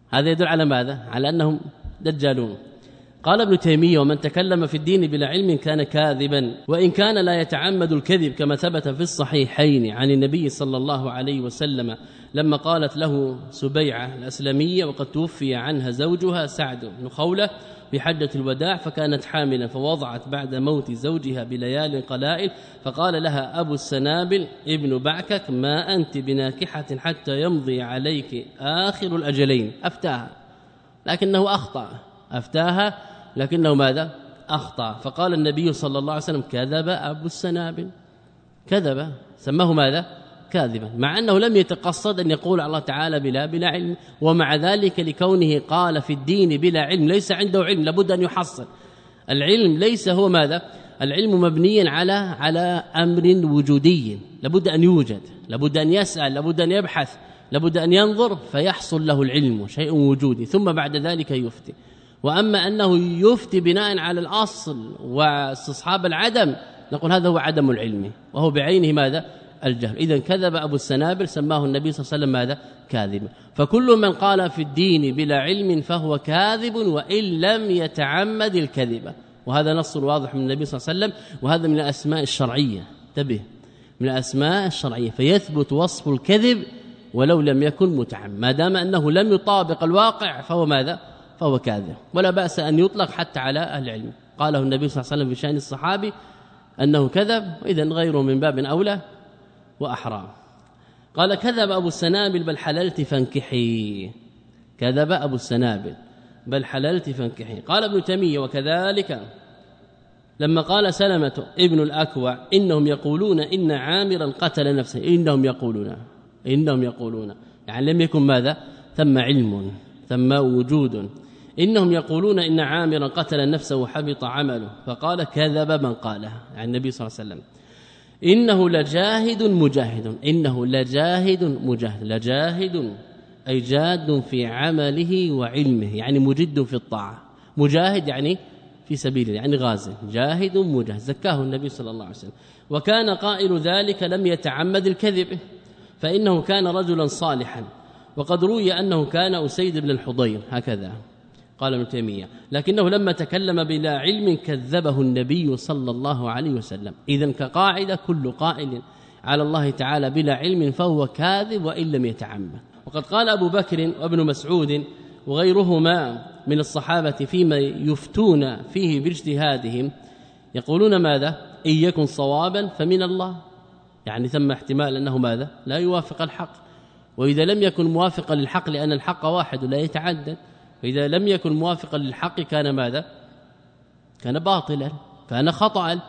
هذا يدل على ماذا؟ على أنهم دجالون. قال ابن تيمية ومن تكلم في الدين بلا علم كان كاذبا وإن كان لا يتعمد الكذب كما ثبت في الصحيحين عن النبي صلى الله عليه وسلم لما قالت له سبيعة الأسلمية وقد توفي عنها زوجها سعد بن خولة في حجه الوداع فكانت حاملا فوضعت بعد موت زوجها بليال قلائل فقال لها أبو السنابل ابن بعكك ما أنت بناكحة حتى يمضي عليك آخر الأجلين. أفتاها لكنه أخطأ أفتاها لكنه ماذا؟ أخطأ. فقال النبي صلى الله عليه وسلم كذب أبو السنابل كذب. سماه ماذا؟ كاذبا. مع أنه لم يتقصد أن يقول الله تعالى بلا بلا علم ومع ذلك لكونه قال في الدين بلا علم ليس عنده علم لابد أن يحصل. العلم ليس هو ماذا؟ العلم مبني على على أمر وجودي. لابد أن يوجد لابد أن يسأل لابد أن يبحث لابد أن ينظر فيحصل له العلم شيء وجودي. ثم بعد ذلك يفتي. وأما أنه يفتي بناء على الأصل واستصحاب العدم نقول هذا هو عدم العلم. وهو بعينه ماذا؟ الجهل. اذا كذب أبو السنابل سماه النبي صلى الله عليه وسلم ماذا؟ كاذبا فكل من قال في الدين بلا علم فهو كاذب وإن لم يتعمد الكذب وهذا نص واضح من النبي صلى الله عليه وسلم وهذا من الأسماء الشرعية. انتبه. من الأسماء الشرعية. فيثبت وصف الكذب ولو لم يكن متعمد. ما دام أنه لم يطابق الواقع فهو ماذا؟ فهو كاذب. ولا بأس أن يطلق حتى على أهل العلم. قاله النبي صلى الله عليه وسلم في شأن الصحابي أنه كذب اذا غيره من باب أولى وأحرى. قال كذب أبو السنابل بل حللت فانكحي. كذب أبو السنابل بل حللت فانكحي. قال ابن تيمية وكذلك لما قال سلمة ابن الأكوع إنهم يقولون إن عامرا قتل نفسه. إنهم يقولون إنهم يقولون. يعني لم يكن ماذا؟ ثم علم ثم وجود. إنهم يقولون إن عامرا قتل نفسه وحبط عمله. فقال كذب من قالها يعني النبي صلى الله عليه وسلم. إنه لجاهد مجاهد إنه لجاهد مجاهد لجاهد أي جاد في عمله وعلمه يعني مجد في الطاعة. مجاهد يعني في سبيله يعني غازي. جاهد مجاهد زكاه النبي صلى الله عليه وسلم. وكان قائل ذلك لم يتعمد الكذب فإنه كان رجلا صالحا. وقد روي أنه كان أسيد بن الحضير هكذا. قال ابن تيمية. لكنه لما تكلم بلا علم كذبه النبي صلى الله عليه وسلم. إذا كقاعدة كل قائل على الله تعالى بلا علم فهو كاذب وإن لم يتعمد. وقد قال أبو بكر وابن مسعود وغيرهما من الصحابة فيما يفتون فيه باجتهادهم يقولون ماذا؟ إن يكن صوابا فمن الله. يعني ثم احتمال أنه ماذا؟ لا يوافق الحق. وإذا لم يكن موافقا للحق لأن الحق واحد لا يتعدد. فإذا لم يكن موافقا للحق كان ماذا؟ كان باطلا كان خطأ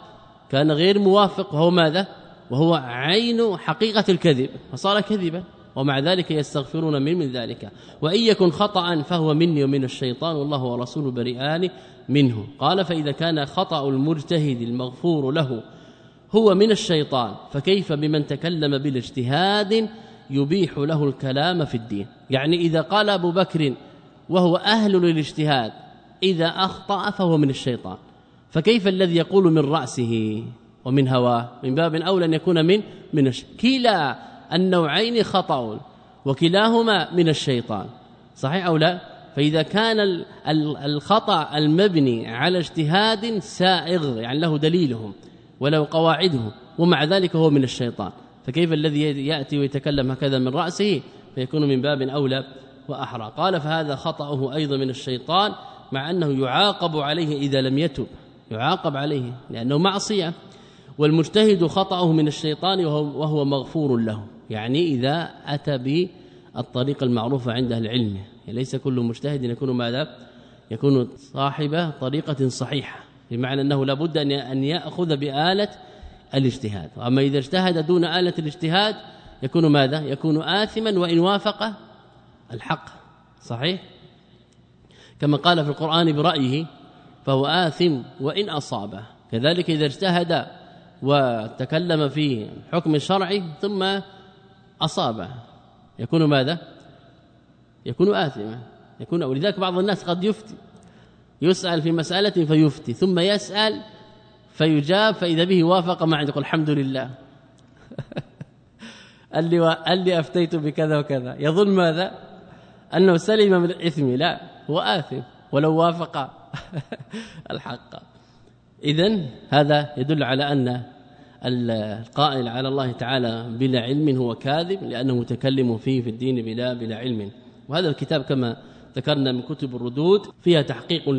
كان غير موافق وهو ماذا؟ وهو عين حقيقة الكذب فصار كذبا ومع ذلك يستغفرون من من ذلك. وإن يكن خطأ فهو مني ومن الشيطان والله ورسوله بريئان منه. قال فإذا كان خطأ المجتهد المغفور له هو من الشيطان فكيف بمن تكلم بالاجتهاد يبيح له الكلام في الدين؟ يعني إذا قال أبو بكر وهو أهل للاجتهاد. إذا أخطأ فهو من الشيطان. فكيف الذي يقول من رأسه ومن هواه؟ من باب أولى أن يكون من من كلا النوعين خطأ وكلاهما من الشيطان. صحيح أو لا؟ فإذا كان الخطأ المبني على اجتهاد سائغ يعني له دليلهم ولو قواعده ومع ذلك هو من الشيطان. فكيف الذي يأتي ويتكلم هكذا من رأسه؟ فيكون من باب أولى وأحرى. قال فهذا خطأه أيضا من الشيطان مع أنه يعاقب عليه إذا لم يتب. يعاقب عليه لأنه معصية. والمجتهد خطأه من الشيطان وهو مغفور له. يعني إذا أتى بالطريقة المعروفة عند أهل العلم. يعني ليس كل مجتهد يكون ماذا؟ يكون صاحب طريقة صحيحة. بمعنى أنه لابد أن يأخذ بآلة الاجتهاد. أما إذا اجتهد دون آلة الاجتهاد يكون ماذا؟ يكون آثما وإن وافق الحق صحيح؟ كما قال في القرآن برأيه فهو آثم وإن أصابه كذلك إذا اجتهد وتكلم في حكم شرعي ثم أصابه يكون ماذا؟ يكون آثما. يكون ولذلك بعض الناس قد يفتي. يسأل في مسألة فيفتي ثم يسأل فيجاب فإذا به وافق ما يقول الحمد لله. قال لي قال لي أفتيت بكذا وكذا. يظن ماذا؟ أنه سلم من الإثم لا هو آثم ولو وافق الحق. اذا هذا يدل على أن القائل على الله تعالى بلا علم هو كاذب لأنه متكلم فيه في الدين بلا بلا علم. وهذا الكتاب كما ذكرنا من كتب الردود فيها تحقيق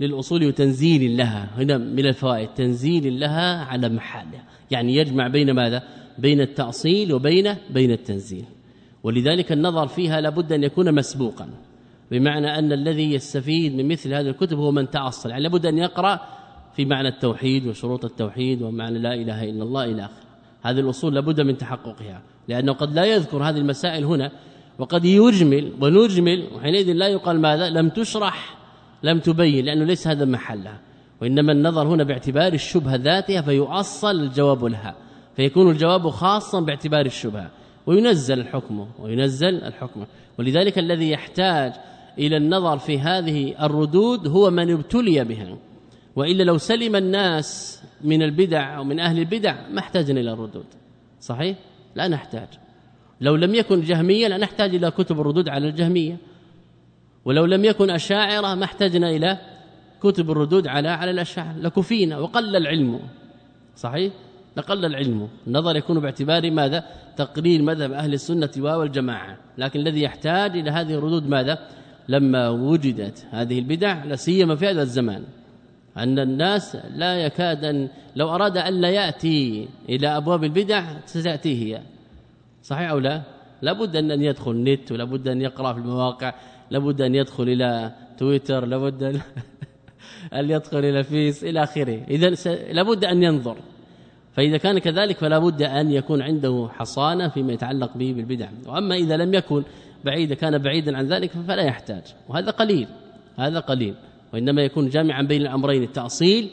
للأصول وتنزيل لها. هنا من الفوائد تنزيل لها على محلها يعني يجمع بين ماذا؟ بين التأصيل وبين بين التنزيل. ولذلك النظر فيها لابد أن يكون مسبوقا بمعنى أن الذي يستفيد من مثل هذه الكتب هو من تأصل يعني لابد أن يقرأ في معنى التوحيد وشروط التوحيد ومعنى لا إله إلا الله إلى آخره. هذه الأصول لابد من تحققها لأنه قد لا يذكر هذه المسائل هنا وقد يجمل ونجمل وحينئذ لا يقال ماذا لم تشرح لم تبين لأنه ليس هذا محلها. وإنما النظر هنا باعتبار الشبهة ذاتها فيؤصل الجواب لها فيكون الجواب خاصا باعتبار الشبهة. وينزل الحكم وينزل الحكم. ولذلك الذي يحتاج إلى النظر في هذه الردود هو من ابتلي بها. وإلا لو سلم الناس من البدع أو من أهل البدع ما احتاجنا إلى الردود. صحيح؟ لا نحتاج. لو لم يكن جهمية لا نحتاج إلى كتب الردود على الجهمية. ولو لم يكن أشاعرة ما احتاجنا إلى كتب الردود على على الأشاعرة. لكفينا وقل العلم. صحيح؟ لقل العلم. النظر يكون باعتبار ماذا؟ تقرير مذهب أهل السنة والجماعة. لكن الذي يحتاج إلى هذه الردود ماذا؟ لما وجدت هذه البدع لا سيما في هذا الزمان. أن الناس لا يكاد أن لو أراد أن لا يأتي إلى أبواب البدع ستأتيه هي. صحيح أو لا؟ لابد أن يدخل نت ولابد أن يقرأ في المواقع لابد أن يدخل إلى تويتر لابد أن يدخل إلى فيس إلى آخره. إذا لابد أن ينظر. فإذا كان كذلك فلا بد أن يكون عنده حصانة فيما يتعلق به بالبدع. وأما إذا لم يكن بعيدا كان بعيدا عن ذلك فلا يحتاج. وهذا قليل هذا قليل. وإنما يكون جامعا بين الأمرين التأصيل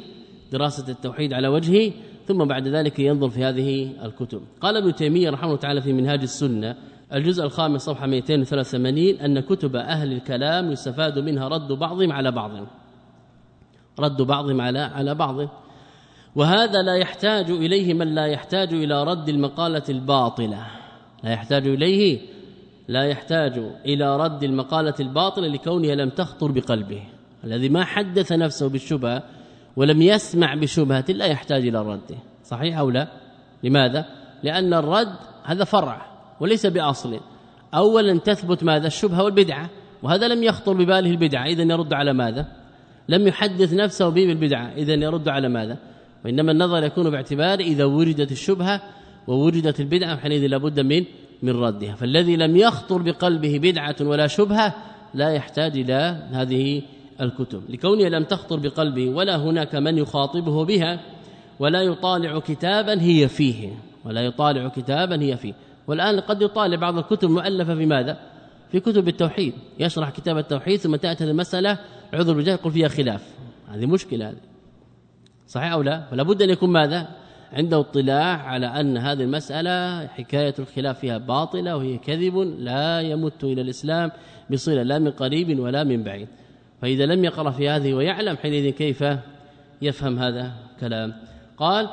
دراسة التوحيد على وجهه ثم بعد ذلك ينظر في هذه الكتب. قال ابن تيمية رحمه الله تعالى في منهاج السنة الجزء الخامس صفحة 283 أن كتب أهل الكلام يستفاد منها رد بعضهم على بعض. رد بعضهم على على بعض. وهذا لا يحتاج إليه من لا يحتاج إلى رد المقالة الباطلة. لا يحتاج إليه لا يحتاج إلى رد المقالة الباطلة لكونها لم تخطر بقلبه. الذي ما حدث نفسه بالشبهة ولم يسمع بشبهة لا يحتاج إلى الرد صحيح أو لا؟ لماذا؟ لأن الرد هذا فرع وليس بأصل. اولا تثبت ماذا؟ الشبهة والبدعة. وهذا لم يخطر بباله البدعة. اذا يرد على ماذا؟ لم يحدث نفسه به بالبدعة. اذا يرد على ماذا؟ وإنما النظر يكون باعتبار إذا وجدت الشبهة ووجدت البدعة حينئذ لابد من من ردها. فالذي لم يخطر بقلبه بدعة ولا شبهة لا يحتاج إلى هذه الكتب. لكونها لم تخطر بقلبه ولا هناك من يخاطبه بها ولا يطالع كتابا هي فيه ولا يطالع كتابا هي فيه. والآن قد يطالع بعض الكتب المؤلفه في ماذا؟ في كتب التوحيد. يشرح كتاب التوحيد ثم تأتي المسألة عذر بالجهل يقول فيها خلاف. هذه مشكلة هذه. صحيح أو لا؟ فلا بد أن يكون ماذا؟ عنده اطلاع على أن هذه المسألة حكاية الخلاف فيها باطلة وهي كذب لا يمت إلى الإسلام بصلة لا من قريب ولا من بعيد. فإذا لم يقرأ في هذه ويعلم حينئذ كيف يفهم هذا كلام قال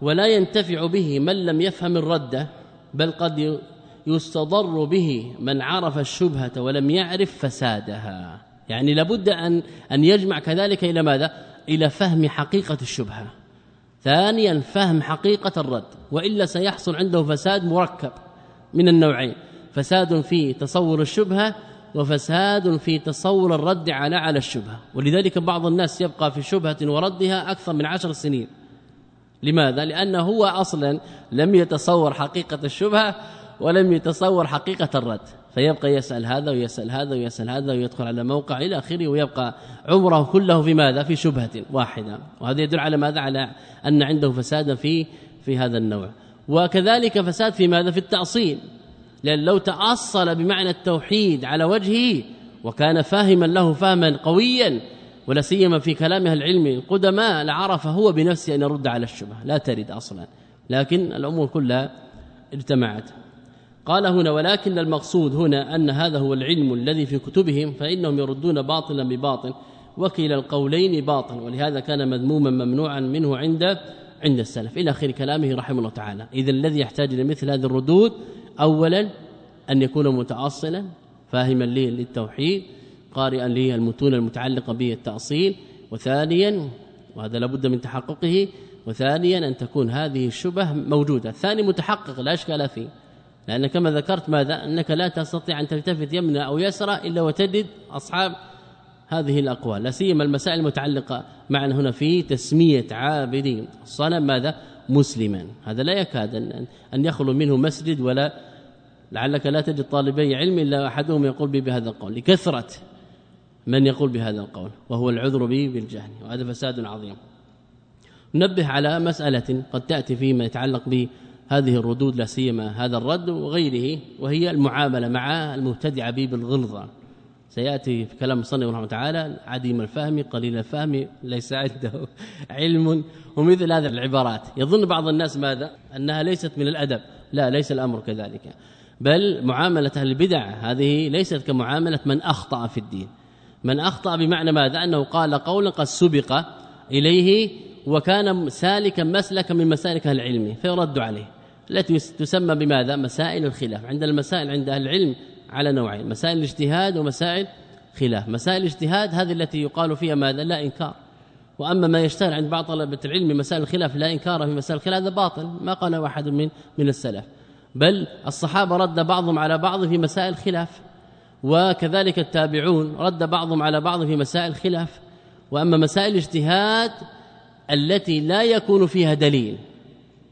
ولا ينتفع به من لم يفهم الرد بل قد يستضر به من عرف الشبهة ولم يعرف فسادها. يعني لابد أن أن يجمع كذلك إلى ماذا؟ إلى فهم حقيقة الشبهة. ثانيا فهم حقيقة الرد. وإلا سيحصل عنده فساد مركب من النوعين. فساد في تصور الشبهة وفساد في تصور الرد على على الشبهة. ولذلك بعض الناس يبقى في شبهة وردها أكثر من عشر سنين. لماذا؟ لأنه هو أصلا لم يتصور حقيقة الشبهة ولم يتصور حقيقة الرد. فيبقى يسأل هذا ويسأل هذا ويسأل هذا ويدخل على موقع إلى آخره ويبقى عمره كله في ماذا؟ في شبهة واحدة. وهذا يدل على ماذا؟ على أن عنده فسادا في في هذا النوع. وكذلك فساد في ماذا؟ في التأصيل. لأن لو تأصل بمعنى التوحيد على وجهه وكان فاهما له فهما قويا ولا سيما في كلامها العلمي القدماء لعرف هو بنفسه أن يرد على الشبهة. لا ترد أصلا. لكن الأمور كلها اجتمعت. قال هنا ولكن المقصود هنا أن هذا هو العلم الذي في كتبهم فإنهم يردون باطلا بباطل وكلا القولين باطل ولهذا كان مذموما ممنوعا منه عند عند السلف. إلى آخر كلامه رحمه الله تعالى. إذا الذي يحتاج إلى مثل هذه الردود اولا أن يكون متعصلا فاهما للتوحيد قارئا للمتون المتعلقة به التأصيل وثانيا وهذا لابد من تحققه وثانيا أن تكون هذه الشبه موجودة. الثاني متحقق لا إشكال فيه. لأن كما ذكرت ماذا؟ أنك لا تستطيع أن تلتفت يمنى أو يسرى إلا وتجد أصحاب هذه الأقوال لا سيما المسائل المتعلقة معنا هنا في تسمية عابدين الصنم ماذا؟ مسلما. هذا لا يكاد أن يخلو منه مسجد ولا لعلك لا تجد طالبي علم إلا أحدهم يقول به بهذا القول لكثرة من يقول بهذا القول وهو العذر به بالجهل وهذا فساد عظيم. نبه على مسألة قد تأتي فيما يتعلق بهذه الردود لا سيما هذا الرد وغيره وهي المعاملة مع المبتدع به بالغلظة سيأتي في كلام صلى الله تعالى عديم الفهم قليل الفهم ليس عنده علم. ومثل هذه العبارات يظن بعض الناس ماذا؟ أنها ليست من الأدب. لا ليس الأمر كذلك. بل معاملة أهل البدع هذه ليست كمعاملة من أخطأ في الدين. من أخطأ بمعنى ماذا؟ أنه قال قولا قد سبق إليه وكان سالكا مسلكا من مسالك العلم فيرد عليه. التي تسمى بماذا؟ مسائل الخلاف. عند المسائل عند أهل العلم على نوعين. مسائل الاجتهاد ومسائل خلاف. مسائل الاجتهاد هذه التي يقال فيها ماذا؟ لا إنكار. وأما ما يشتهر عند بعض طلبة العلم مسائل الخلاف لا إنكار في مسائل الخلاف هذا باطل. ما قال أحد من من السلف. بل الصحابة رد بعضهم على بعض في مسائل خلاف. وكذلك التابعون رد بعضهم على بعض في مسائل خلاف. وأما مسائل الاجتهاد التي لا يكون فيها دليل.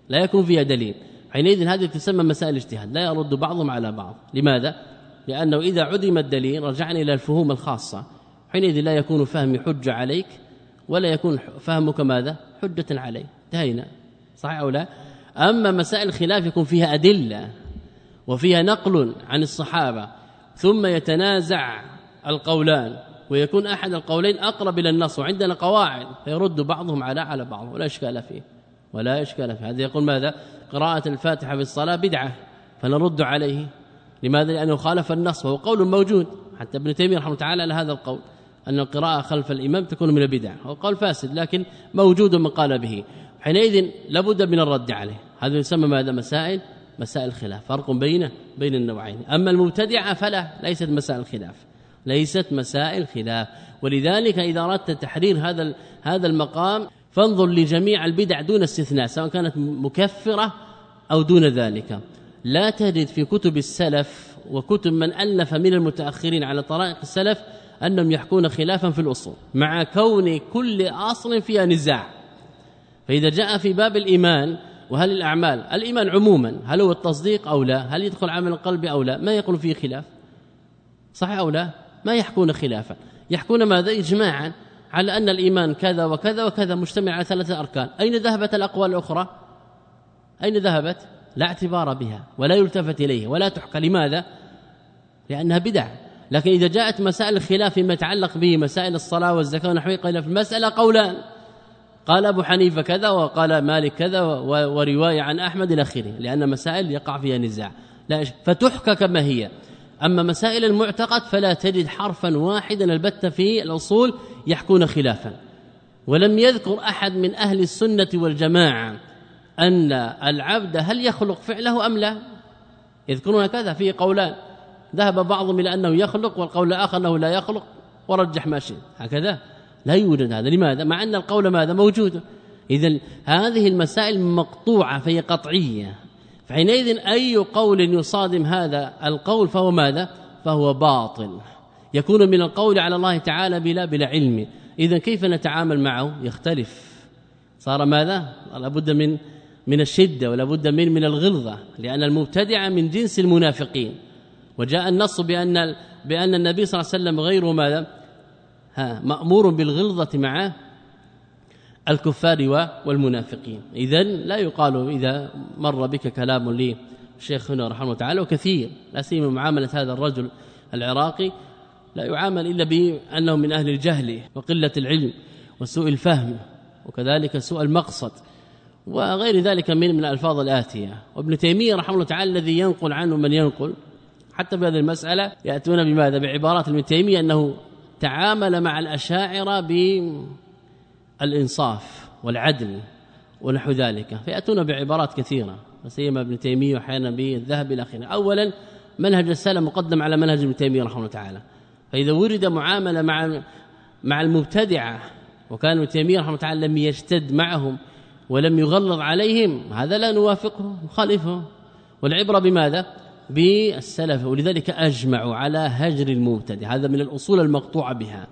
لا يكون فيها دليل. حينئذ هذه تسمى مسائل الاجتهاد لا يرد بعضهم على بعض. لماذا؟ لأنه إذا عدم الدليل رجعنا إلى الفهوم الخاصة. حينئذ لا يكون فهمي حجة عليك ولا يكون فهمك ماذا؟ حجة علي انتهينا. صحيح أو لا؟ أما مسائل الخلاف يكون فيها أدلة وفيها نقل عن الصحابة ثم يتنازع القولان ويكون أحد القولين أقرب إلى النص وعندنا قواعد فيرد بعضهم على على بعض ولا إشكال فيه. ولا إشكال فيه. هذا يقول ماذا؟ قراءة الفاتحة في الصلاة بدعة فنرد عليه. لماذا؟ لأنه خالف النص وهو قول موجود. حتى ابن تيمية رحمه تعالى على هذا القول أن القراءة خلف الإمام تكون من البدع. هو قول فاسد لكن موجود من قال به. حينئذ لابد من الرد عليه. هذا يسمى ماذا؟ مسائل مسائل الخلاف فرق بين بين النوعين. أما المبتدعة فلا ليست مسائل خلاف. ليست مسائل خلاف. ولذلك إذا أردت تحرير هذا هذا المقام فانظر لجميع البدع دون استثناء سواء كانت مكفرة أو دون ذلك. لا تجد في كتب السلف وكتب من ألف من المتأخرين على طرائق السلف أنهم يحكون خلافا في الأصول مع كون كل أصل فيها نزاع. فإذا جاء في باب الإيمان وهل الأعمال؟ الإيمان عموما هل هو التصديق أو لا؟ هل يدخل عمل القلب أو لا؟ ما يقول فيه خلاف؟ صحيح أو لا؟ ما يحكون خلافا. يحكون ماذا؟ اجماعا. على أن الإيمان كذا وكذا وكذا مجتمع على ثلاثة أركان. أين ذهبت الأقوال الأخرى؟ أين ذهبت؟ لا اعتبار بها ولا يلتفت اليه ولا تحكى لماذا؟ لأنها بدع. لكن إذا جاءت مسائل الخلاف فيما يتعلق به مسائل الصلاة والزكاة ونحوها قيل في المسألة قولان. قال أبو حنيفة كذا وقال مالك كذا ورواية عن أحمد إلى آخره لأن مسائل يقع فيها نزاع. لا فتحكى كما هي. أما مسائل المعتقد فلا تجد حرفا واحدا البت في الأصول يحكون خلافا. ولم يذكر أحد من أهل السنة والجماعة أن العبد هل يخلق فعله أم لا. يذكرون كذا فيه قولان ذهب بعضهم إلى أنه يخلق والقول الآخر أنه لا يخلق ورجح ما شئ هكذا لا يوجد هذا. لماذا؟ مع أن القول ماذا؟ موجود. اذا هذه المسائل مقطوعة فهي قطعية. فحينئذ أي قول يصادم هذا القول فهو ماذا؟ فهو باطل. يكون من القول على الله تعالى بلا بلا علم. اذا كيف نتعامل معه؟ يختلف. صار ماذا؟ لابد من من الشدة ولا بد من من الغلظة لأن المبتدع من جنس المنافقين. وجاء النص بأن بأن النبي صلى الله عليه وسلم غير ماذا؟ ها مأمور بالغلظة مع الكفار والمنافقين. اذا لا يقال إذا مر بك كلام لي شيخنا رحمه الله تعالى وكثير لا سيما معاملة هذا الرجل العراقي لا يعامل إلا بأنه من أهل الجهل وقلة العلم وسوء الفهم وكذلك سوء المقصد وغير ذلك من من الألفاظ الآتية. وابن تيمية رحمه الله تعالى الذي ينقل عنه من ينقل حتى في هذه المسألة يأتون بماذا؟ بعبارات ابن تيمية أنه تعامل مع الأشاعرة بالانصاف والعدل ونحو ذلك. فيأتون بعبارات كثيرة سيما ابن تيمية وأحيانا بالذهب إلى آخره. اولا منهج السلف مقدم على منهج ابن تيمية رحمه الله تعالى. فإذا ورد معاملة مع مع المبتدعة وكان ابن تيمية رحمه الله تعالى لم يشتد معهم ولم يغلظ عليهم هذا لا نوافقه نخالفه والعبرة بماذا؟ بالسلف. ولذلك أجمعوا على هجر المبتدع. هذا من الأصول المقطوعة بها.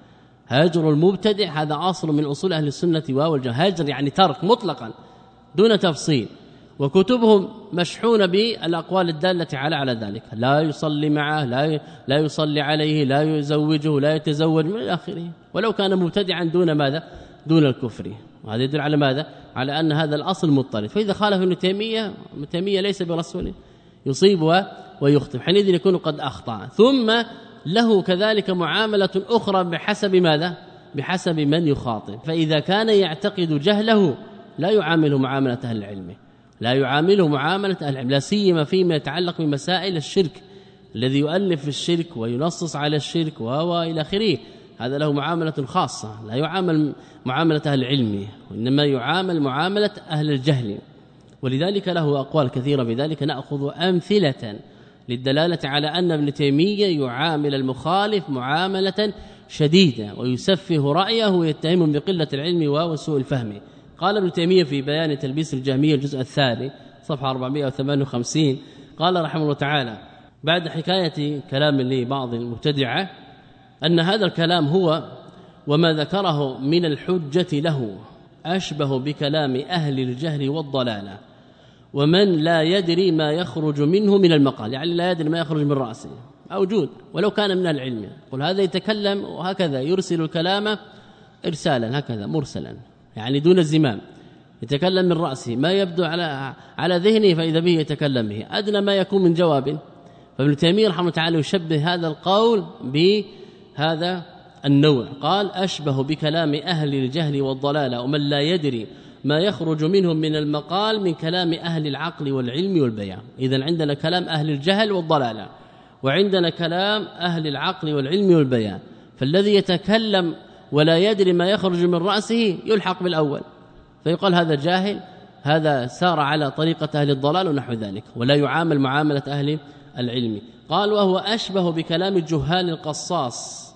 هجر المبتدع هذا أصل من أصول أهل السنة والجماعه هجر يعني ترك مطلقا دون تفصيل. وكتبهم مشحونه بالأقوال الدالة على على ذلك. لا يصلي معه لا لا يصلي عليه لا يزوجه لا يتزوج من آخره. ولو كان مبتدعا دون ماذا؟ دون الكفر. وهذا يدل على ماذا؟ على أن هذا الأصل مضطرد. فإذا خالف ابن تيمية ابن تيمية ليس برسول يصيب ويخطئ حينئذ يكون قد أخطأ. ثم له كذلك معاملة أخرى بحسب ماذا؟ بحسب من يخاطب. فإذا كان يعتقد جهله لا يعامله معاملة أهل العلم. لا يعامله معاملة أهل العلم. لا سيما فيما يتعلق بمسائل الشرك. الذي يؤلف الشرك وينصص على الشرك وهو إلى آخره. هذا له معاملة خاصة. لا يعامل معاملة أهل العلم. وإنما يعامل معاملة أهل الجهل. ولذلك له أقوال كثيرة. بذلك نأخذ أمثلة للدلالة على أن ابن تيمية يعامل المخالف معاملة شديدة ويسفه رأيه ويتهم بقلة العلم وسوء الفهم. قال ابن تيمية في بيان تلبيس الجهمية الجزء الثاني صفحة 458 قال رحمه الله تعالى بعد حكاية كلام لبعض المبتدعة أن هذا الكلام هو وما ذكره من الحجة له أشبه بكلام أهل الجهل والضلالة. ومن لا يدري ما يخرج منه من المقال يعني لا يدري ما يخرج من رأسه موجود ولو كان من العلم. قل هذا يتكلم وهكذا يرسل الكلام إرسالا هكذا مرسلا يعني دون الزمام. يتكلم من رأسه ما يبدو على على ذهنه فإذا به يتكلم به. أدنى ما يكون من جواب. فابن تيمية رحمه الله تعالى يشبه هذا القول بهذا النوع. قال أشبه بكلام أهل الجهل والضلاله ومن لا يدري ما يخرج منهم من المقال من كلام أهل العقل والعلم والبيان. اذا عندنا كلام أهل الجهل والضلالة وعندنا كلام أهل العقل والعلم والبيان. فالذي يتكلم ولا يدري ما يخرج من رأسه يلحق بالأول. فيقال هذا جاهل هذا سار على طريقة أهل الضلال ونحو ذلك ولا يعامل معاملة أهل العلم. قال وهو أشبه بكلام الجهال القصاص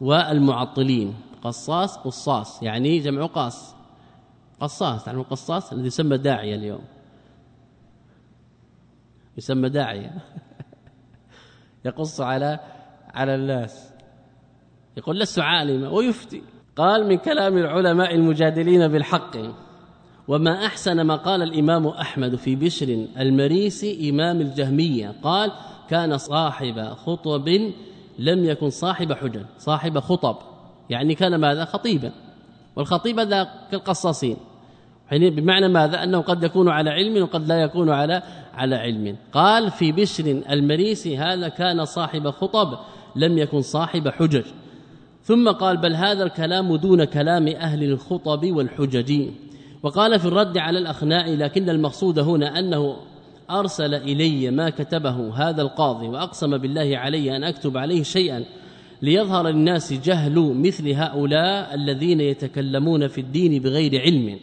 والمعطلين. قصاص قصاص يعني جمع قاص. قصاص تعلم القصاص الذي يسمى داعية اليوم. يسمى داعية يقص على على الناس. يقول لست عالما. ويفتي. قال من كلام العلماء المجادلين بالحق وما أحسن ما قال الإمام أحمد في بشر المريسي إمام الجهمية قال كان صاحب خطب لم يكن صاحب حجج صاحب خطب يعني كان ماذا؟ خطيبا. والخطيب هذا كالقصاصين يعني بمعنى ماذا؟ أنه قد يكون على علم وقد لا يكون على على علم. قال في بشر المريسي هذا كان صاحب خطب لم يكن صاحب حجج. ثم قال بل هذا الكلام دون كلام أهل الخطب والحجج. وقال في الرد على الأخناء لكن المقصود هنا أنه أرسل إلي ما كتبه هذا القاضي وأقسم بالله علي أن أكتب عليه شيئا ليظهر للناس جهل مثل هؤلاء الذين يتكلمون في الدين بغير علم.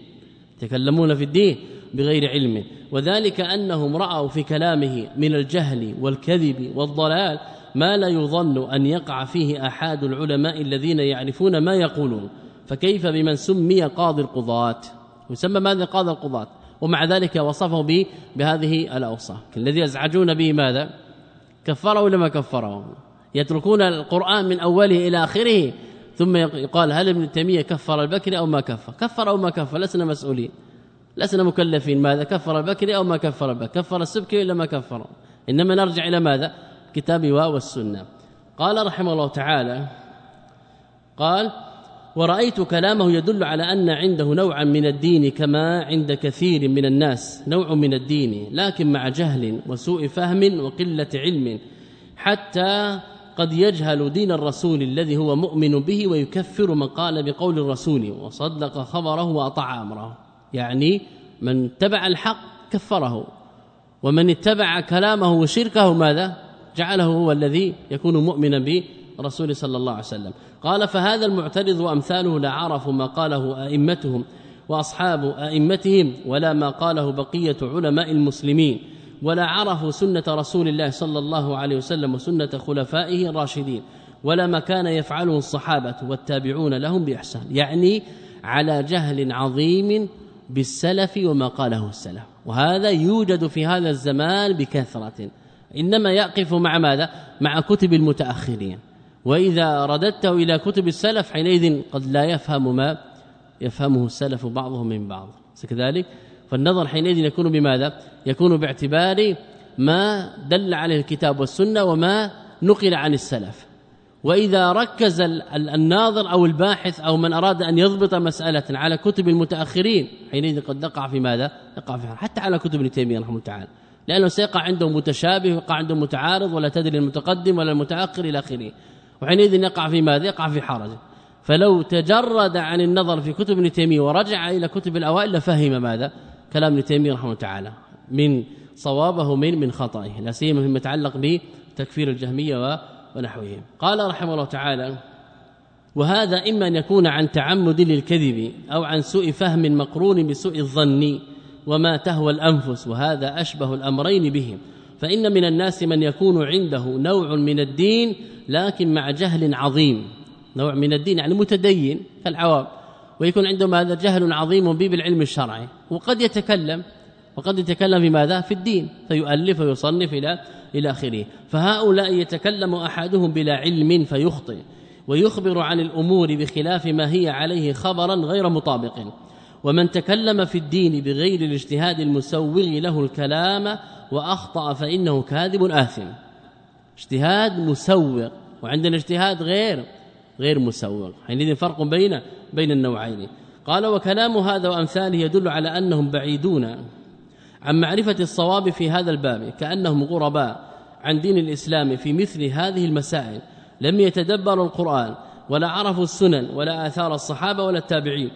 يتكلمون في الدين بغير علم. وذلك أنهم رأوا في كلامه من الجهل والكذب والضلال ما لا يظن أن يقع فيه أحد العلماء الذين يعرفون ما يقولون. فكيف بمن سمي قاضي القضاة؟ يسمى ماذا قاضي القضاة؟ ومع ذلك وصفه به بهذه الأوصاف. الذي يزعجون به ماذا؟ كفره ولا ما كفره يتركون القرآن من أوله إلى آخره ثم يقال هل ابن تيمية كفر البكري أو ما كفر؟ كفر أو ما كفر؟ لسنا مسؤولين. لسنا مكلفين. ماذا؟ كفر البكري أو ما كفر البكري كفر السبكي ولا ما كفر. إنما نرجع إلى ماذا؟ كتاب والسنة. قال رحمه الله تعالى قال ورأيت كلامه يدل على أن عنده نوعا من الدين كما عند كثير من الناس. نوع من الدين لكن مع جهل وسوء فهم وقلة علم. حتى قد يجهل دين الرسول الذي هو مؤمن به ويكفر من قال بقول الرسول وصدق خبره وأطاع أمره. يعني من تبع الحق كفره ومن اتبع كلامه وشركه ماذا؟ جعله هو الذي يكون مؤمنا به رسول صلى الله عليه وسلم. قال فهذا المعترض وأمثاله لا عرفوا ما قاله أئمتهم وأصحاب أئمتهم ولا ما قاله بقية علماء المسلمين. ولا عرفوا سنة رسول الله صلى الله عليه وسلم وسنة خلفائه الراشدين ولا ما كان يفعله الصحابة والتابعون لهم بإحسان يعني على جهل عظيم بالسلف وما قاله السلف. وهذا يوجد في هذا الزمان بكثرة. إنما يقف مع ماذا؟ مع كتب المتأخرين. وإذا رددته إلى كتب السلف حينئذ قد لا يفهم ما يفهمه السلف بعضهم من بعض. كذلك فالنظر حينئذ يكون بماذا؟ يكون باعتبار ما دل عليه الكتاب والسنة وما نقل عن السلف. وإذا ركز الناظر أو الباحث أو من أراد أن يضبط مسألة على كتب المتأخرين حينئذ قد يقع في ماذا؟ يقع في حتى على كتب ابن تيمية رحمه الله تعالى. لأنه سيقع عنده متشابه ويقع عنده متعارض ولا تدري المتقدم ولا المتأخر إلى آخره. وحينئذ يقع في ماذا؟ يقع في حرج. فلو تجرد عن النظر في كتب ابن تيمية ورجع إلى كتب الأوائل لفهم ماذا؟ كلام ابن تيمية رحمه الله تعالى. من صوابه من من خطئه لا سيما فيما يتعلق بتكفير الجهمية ونحوهم. قال رحمه الله تعالى وهذا إما أن يكون عن تعمد للكذب أو عن سوء فهم مقرون بسوء الظن وما تهوى الأنفس وهذا أشبه الأمرين بهم. فإن من الناس من يكون عنده نوع من الدين لكن مع جهل عظيم. نوع من الدين يعني متدين كالعوام ويكون عندهم هذا جهل عظيم به بالعلم الشرعي. وقد يتكلم وقد يتكلم في ماذا؟ في الدين فيؤلف ويصنف إلى إلى آخره. فهؤلاء يتكلم أحدهم بلا علم فيخطئ ويخبر عن الأمور بخلاف ما هي عليه خبرا غير مطابق. ومن تكلم في الدين بغير الاجتهاد المسوغ له الكلام وأخطأ فإنه كاذب آثم. اجتهاد مسوغ وعندنا اجتهاد غير غير مسوغ. حينئذ فرق بين بين النوعين. قال وكلام هذا وأمثاله يدل على أنهم بعيدون. عن معرفة الصواب في هذا الباب كأنهم غرباء عن دين الإسلام في مثل هذه المسائل. لم يتدبروا القرآن ولا عرفوا السنن ولا آثار الصحابة ولا التابعين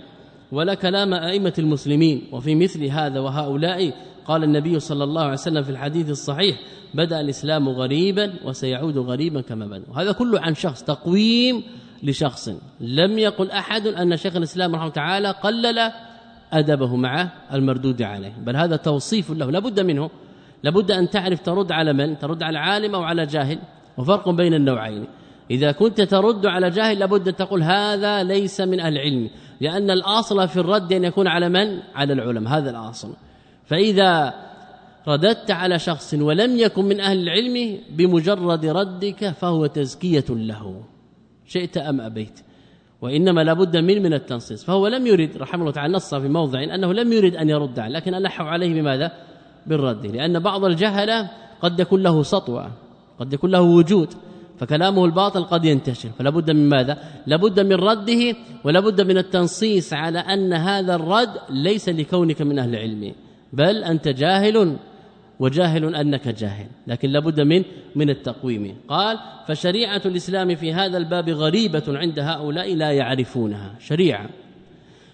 ولا كلام أئمة المسلمين. وفي مثل هذا وهؤلاء قال النبي صلى الله عليه وسلم في الحديث الصحيح بدأ الإسلام غريبا وسيعود غريبا كما بدأ. هذا كله عن شخص تقويم لشخص. لم يقل أحد أن شيخ الإسلام رحمه تعالى قلل أدبه مع المردود عليه. بل هذا توصيف له. لابد منه. لابد أن تعرف ترد على من؟ ترد على عالم أو على جاهل؟ وفرق بين النوعين. إذا كنت ترد على جاهل لابد أن تقول هذا ليس من العلم. لأن الأصل في الرد أن يكون على من؟ على العلماء هذا الأصل. فإذا رددت على شخص ولم يكن من أهل العلم بمجرد ردك فهو تزكية له. شئت أم أبيت؟ وإنما لابد من من التنصيص. فهو لم يرد رحمه الله تعالى نص في موضع أنه لم يرد أن يرد عليه لكن ألح عليه بماذا؟ بالرد لأن بعض الجهله قد يكون له سطوه قد يكون له وجود فكلامه الباطل قد ينتشر. فلا بد من ماذا؟ لابد من رده ولا بد من التنصيص على أن هذا الرد ليس لكونك من أهل العلم بل أنت جاهل وجاهل أنك جاهل لكن لابد من من التقويم. قال فشريعة الإسلام في هذا الباب غريبة عند هؤلاء لا يعرفونها. شريعة.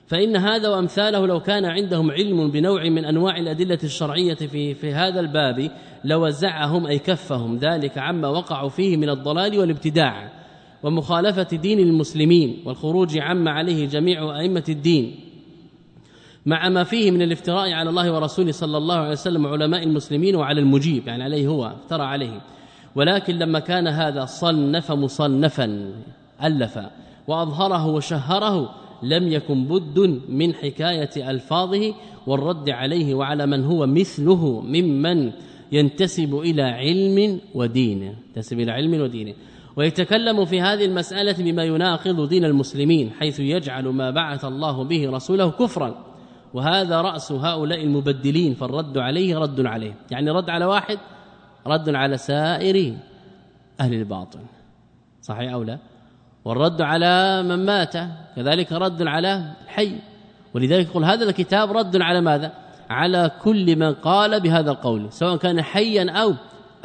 فإن هذا وأمثاله لو كان عندهم علم بنوع من أنواع الأدلة الشرعية في في هذا الباب لوزعهم أي كفهم ذلك عما وقعوا فيه من الضلال والابتداع ومخالفة دين المسلمين والخروج عما عليه جميع أئمة الدين. مع ما فيه من الافتراء على الله ورسوله صلى الله عليه وسلم علماء المسلمين وعلى المجيب يعني عليه هو افترى عليه. ولكن لما كان هذا صنف مصنفا ألف وأظهره وشهره لم يكن بد من حكاية ألفاظه والرد عليه وعلى من هو مثله ممن ينتسب إلى علم ودين ينتسب إلى علم ودين. ويتكلم في هذه المسألة بما يناقض دين المسلمين حيث يجعل ما بعث الله به رسوله كفرا. وهذا رأس هؤلاء المبدلين فالرد عليه رد عليه. يعني رد على واحد رد على سائر أهل الباطل صحيح أو لا؟ والرد على من مات كذلك رد على الحي. ولذلك يقول هذا الكتاب رد على ماذا؟ على كل من قال بهذا القول سواء كان حيا أو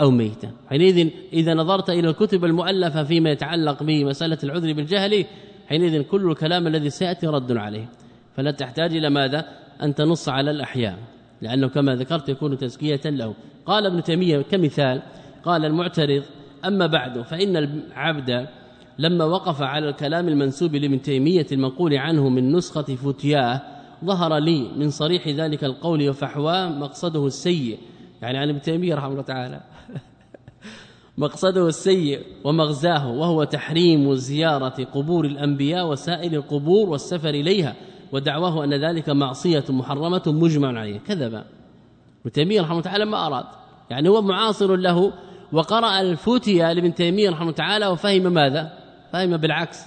أو ميتا. حينئذ إذا نظرت إلى الكتب المؤلفة فيما يتعلق بمسألة العذر بالجهل حينئذ كل الكلام الذي سيأتي رد عليه. فلا تحتاج إلى ماذا؟ أن تنص على الأحياء لأنه كما ذكرت يكون تزكية له. قال ابن تيمية كمثال قال المعترض أما بعد فإن العبد لما وقف على الكلام المنسوب لابن تيمية المنقول عنه من نسخة فتياه ظهر لي من صريح ذلك القول وفحواه مقصده السيء. يعني عن ابن تيمية رحمه الله تعالى. مقصده السيء ومغزاه وهو تحريم زيارة قبور الأنبياء وسائر القبور والسفر إليها. ودعواه أن ذلك معصية محرمة مجمع عليها كذب. ابن تيمية رحمه الله تعالى ما أراد. يعني هو معاصر له وقرأ الفتيا لابن تيمية رحمه الله تعالى وفهم ماذا؟ فهم بالعكس.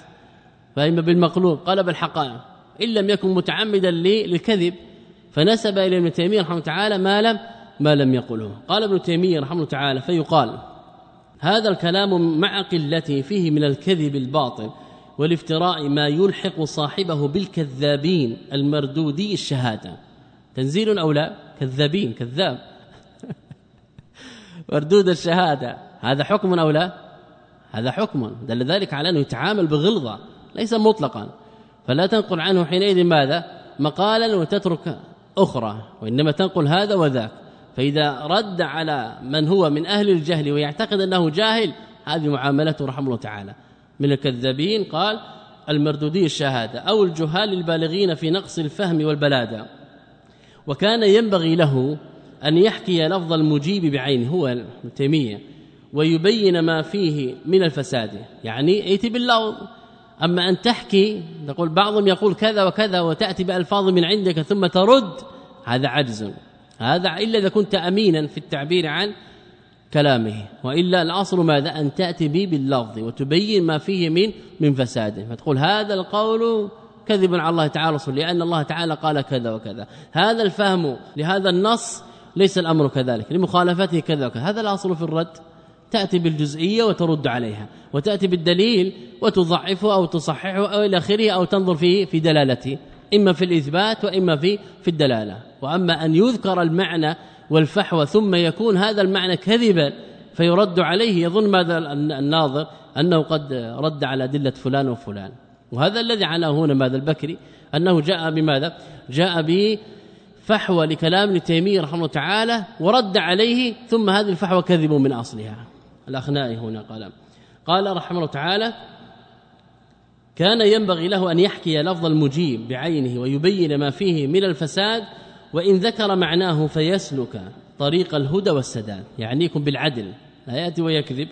فهم بالمقلوب. قلب الحقائق إن لم يكن متعمدا للكذب فنسب إلى ابن تيمية رحمه الله تعالى ما لم ما لم يقله. قال ابن تيمية رحمه الله تعالى فيقال هذا الكلام مع قلته فيه من الكذب الباطل والافتراء ما يلحق صاحبه بالكذابين المردودي الشهادة. تنزيل أو لا؟ كذابين كذاب. مردود الشهادة. هذا حكم أو لا؟ هذا حكم. دل ذلك على أنه يتعامل بغلظة ليس مطلقا. فلا تنقل عنه حينئذ ماذا؟ مقالا وتترك أخرى وإنما تنقل هذا وذاك. فإذا رد على من هو من أهل الجهل ويعتقد أنه جاهل هذه معاملته رحمه الله تعالى. من الكذابين قال المردودي الشهادة أو الجهال البالغين في نقص الفهم والبلاده وكان ينبغي له أن يحكي لفظ المجيب بعينه هو ابن تيمية ويبين ما فيه من الفساد. يعني ائتي باللفظ أما أن تحكي نقول بعضهم يقول كذا وكذا وتأتي بألفاظ من عندك ثم ترد هذا عجز. هذا إلا إذا كنت أمينا في التعبير عن كلامه. وإلا الأصل ماذا؟ أن تأتي به باللفظ وتبين ما فيه من من فساد. فتقول هذا القول كذب على الله تعالى لأن الله تعالى قال كذا وكذا. هذا الفهم لهذا النص ليس الأمر كذلك لمخالفته كذا وكذا. هذا الأصل في الرد. تأتي بالجزئية وترد عليها وتأتي بالدليل وتضعفه أو تصححه أو إلى آخره أو تنظر فيه في دلالته إما في الإثبات وإما في في الدلالة. وأما أن يذكر المعنى والفحوى ثم يكون هذا المعنى كذبا فيرد عليه يظن ماذا؟ الناظر أنه قد رد على أدلة فلان وفلان. وهذا الذي عناه هنا ماذا؟ البكري أنه جاء بماذا؟ جاء بفحوى لكلام ابن تيمية رحمه الله تعالى ورد عليه ثم هذه الفحوى كذب من أصلها. الأخناء هنا قال. قال رحمه الله تعالى كان ينبغي له أن يحكي لفظ المجيب بعينه ويبين ما فيه من الفساد وإن ذكر معناه فيسلك طريق الهدى والسداد يعنيكم بالعدل لا يأتي ويكذب.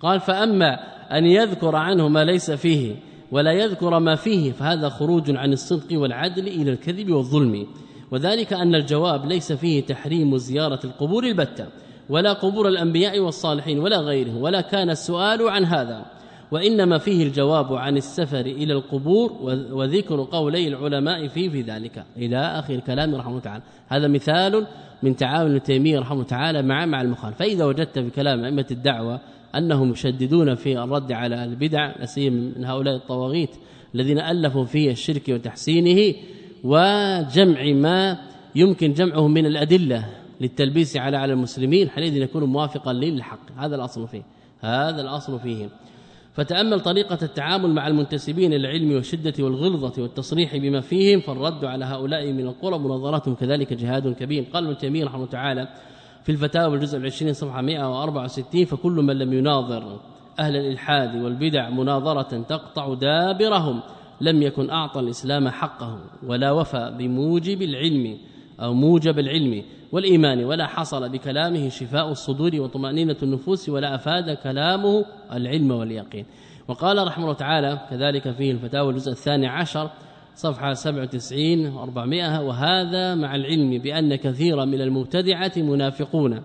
قال فأما أن يذكر عنه ما ليس فيه ولا يذكر ما فيه فهذا خروج عن الصدق والعدل إلى الكذب والظلم. وذلك أن الجواب ليس فيه تحريم زيارة القبور البتة ولا قبور الأنبياء والصالحين ولا غيره. ولا كان السؤال عن هذا. وإنما فيه الجواب عن السفر إلى القبور وذكر قولي العلماء فيه في ذلك. إلى آخر كلام رحمه الله تعالى. هذا مثال من تعاون ابن تيمية رحمه الله تعالى مع مع المخالف. فإذا وجدت في كلام أئمة الدعوة أنهم يشددون في الرد على البدع نسيم من هؤلاء الطواغيت الذين ألفوا في الشرك وتحسينه وجمع ما يمكن جمعه من الأدلة للتلبيس على على المسلمين حينئذ يكون موافقا للحق. هذا الأصل فيه. هذا الأصل فيه. فتأمل طريقة التعامل مع المنتسبين إلى العلم والشدة والغلظة والتصريح بما فيهم فالرد على هؤلاء من القرى مناظرتهم كذلك جهاد كبير. قال ابن تيمية رحمه الله تعالى في الفتاوى الجزء العشرين صفحة 164 فكل من لم يناظر أهل الإلحاد والبدع مناظرة تقطع دابرهم لم يكن أعطى الإسلام حقه ولا وفى بموجب العلم أو موجب العلم والإيمان ولا حصل بكلامه شفاء الصدور وطمأنينة النفوس ولا أفاد كلامه العلم واليقين. وقال رحمه الله تعالى كذلك فيه الفتاوى الجزء الثاني عشر صفحة 97 و400 وهذا مع العلم بأن كثيرا من المبتدعة منافقون.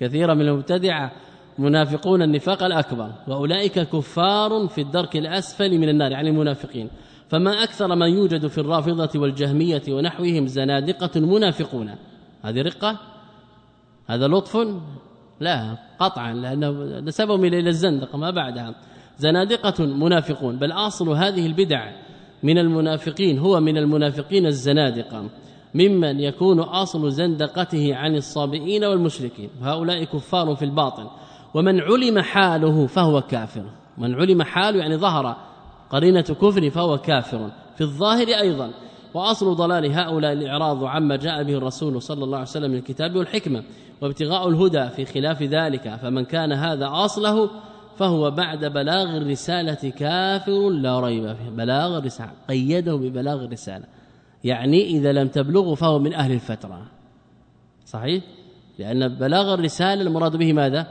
كثيرا من المبتدعة منافقون النفاق الأكبر وأولئك كفار في الدرك الأسفل من النار يعني المنافقين. فما أكثر ما يوجد في الرافضة والجهمية ونحوهم زنادقة منافقون هذه رقة؟ هذا لطف؟ لا قطعا لأنه نسبهم إلى الزندقة ما بعدها. زنادقة منافقون بل أصل هذه البدع من المنافقين هو من المنافقين الزنادقة ممن يكون أصل زندقته عن الصابئين والمشركين. هؤلاء كفار في الباطن ومن علم حاله فهو كافر. من علم حاله يعني ظهر قرينة كفر فهو كافر. في الظاهر أيضا. وأصل ضلال هؤلاء الإعراض عما جاء به الرسول صلى الله عليه وسلم من الكتاب والحكمة وابتغاء الهدى في خلاف ذلك. فمن كان هذا أصله فهو بعد بلاغ الرسالة كافر لا ريب فيه. بلاغ الرسالة قيده ببلاغ الرسالة. يعني إذا لم تبلغه فهو من أهل الفترة. صحيح؟ لأن بلاغ الرسالة المراد به ماذا؟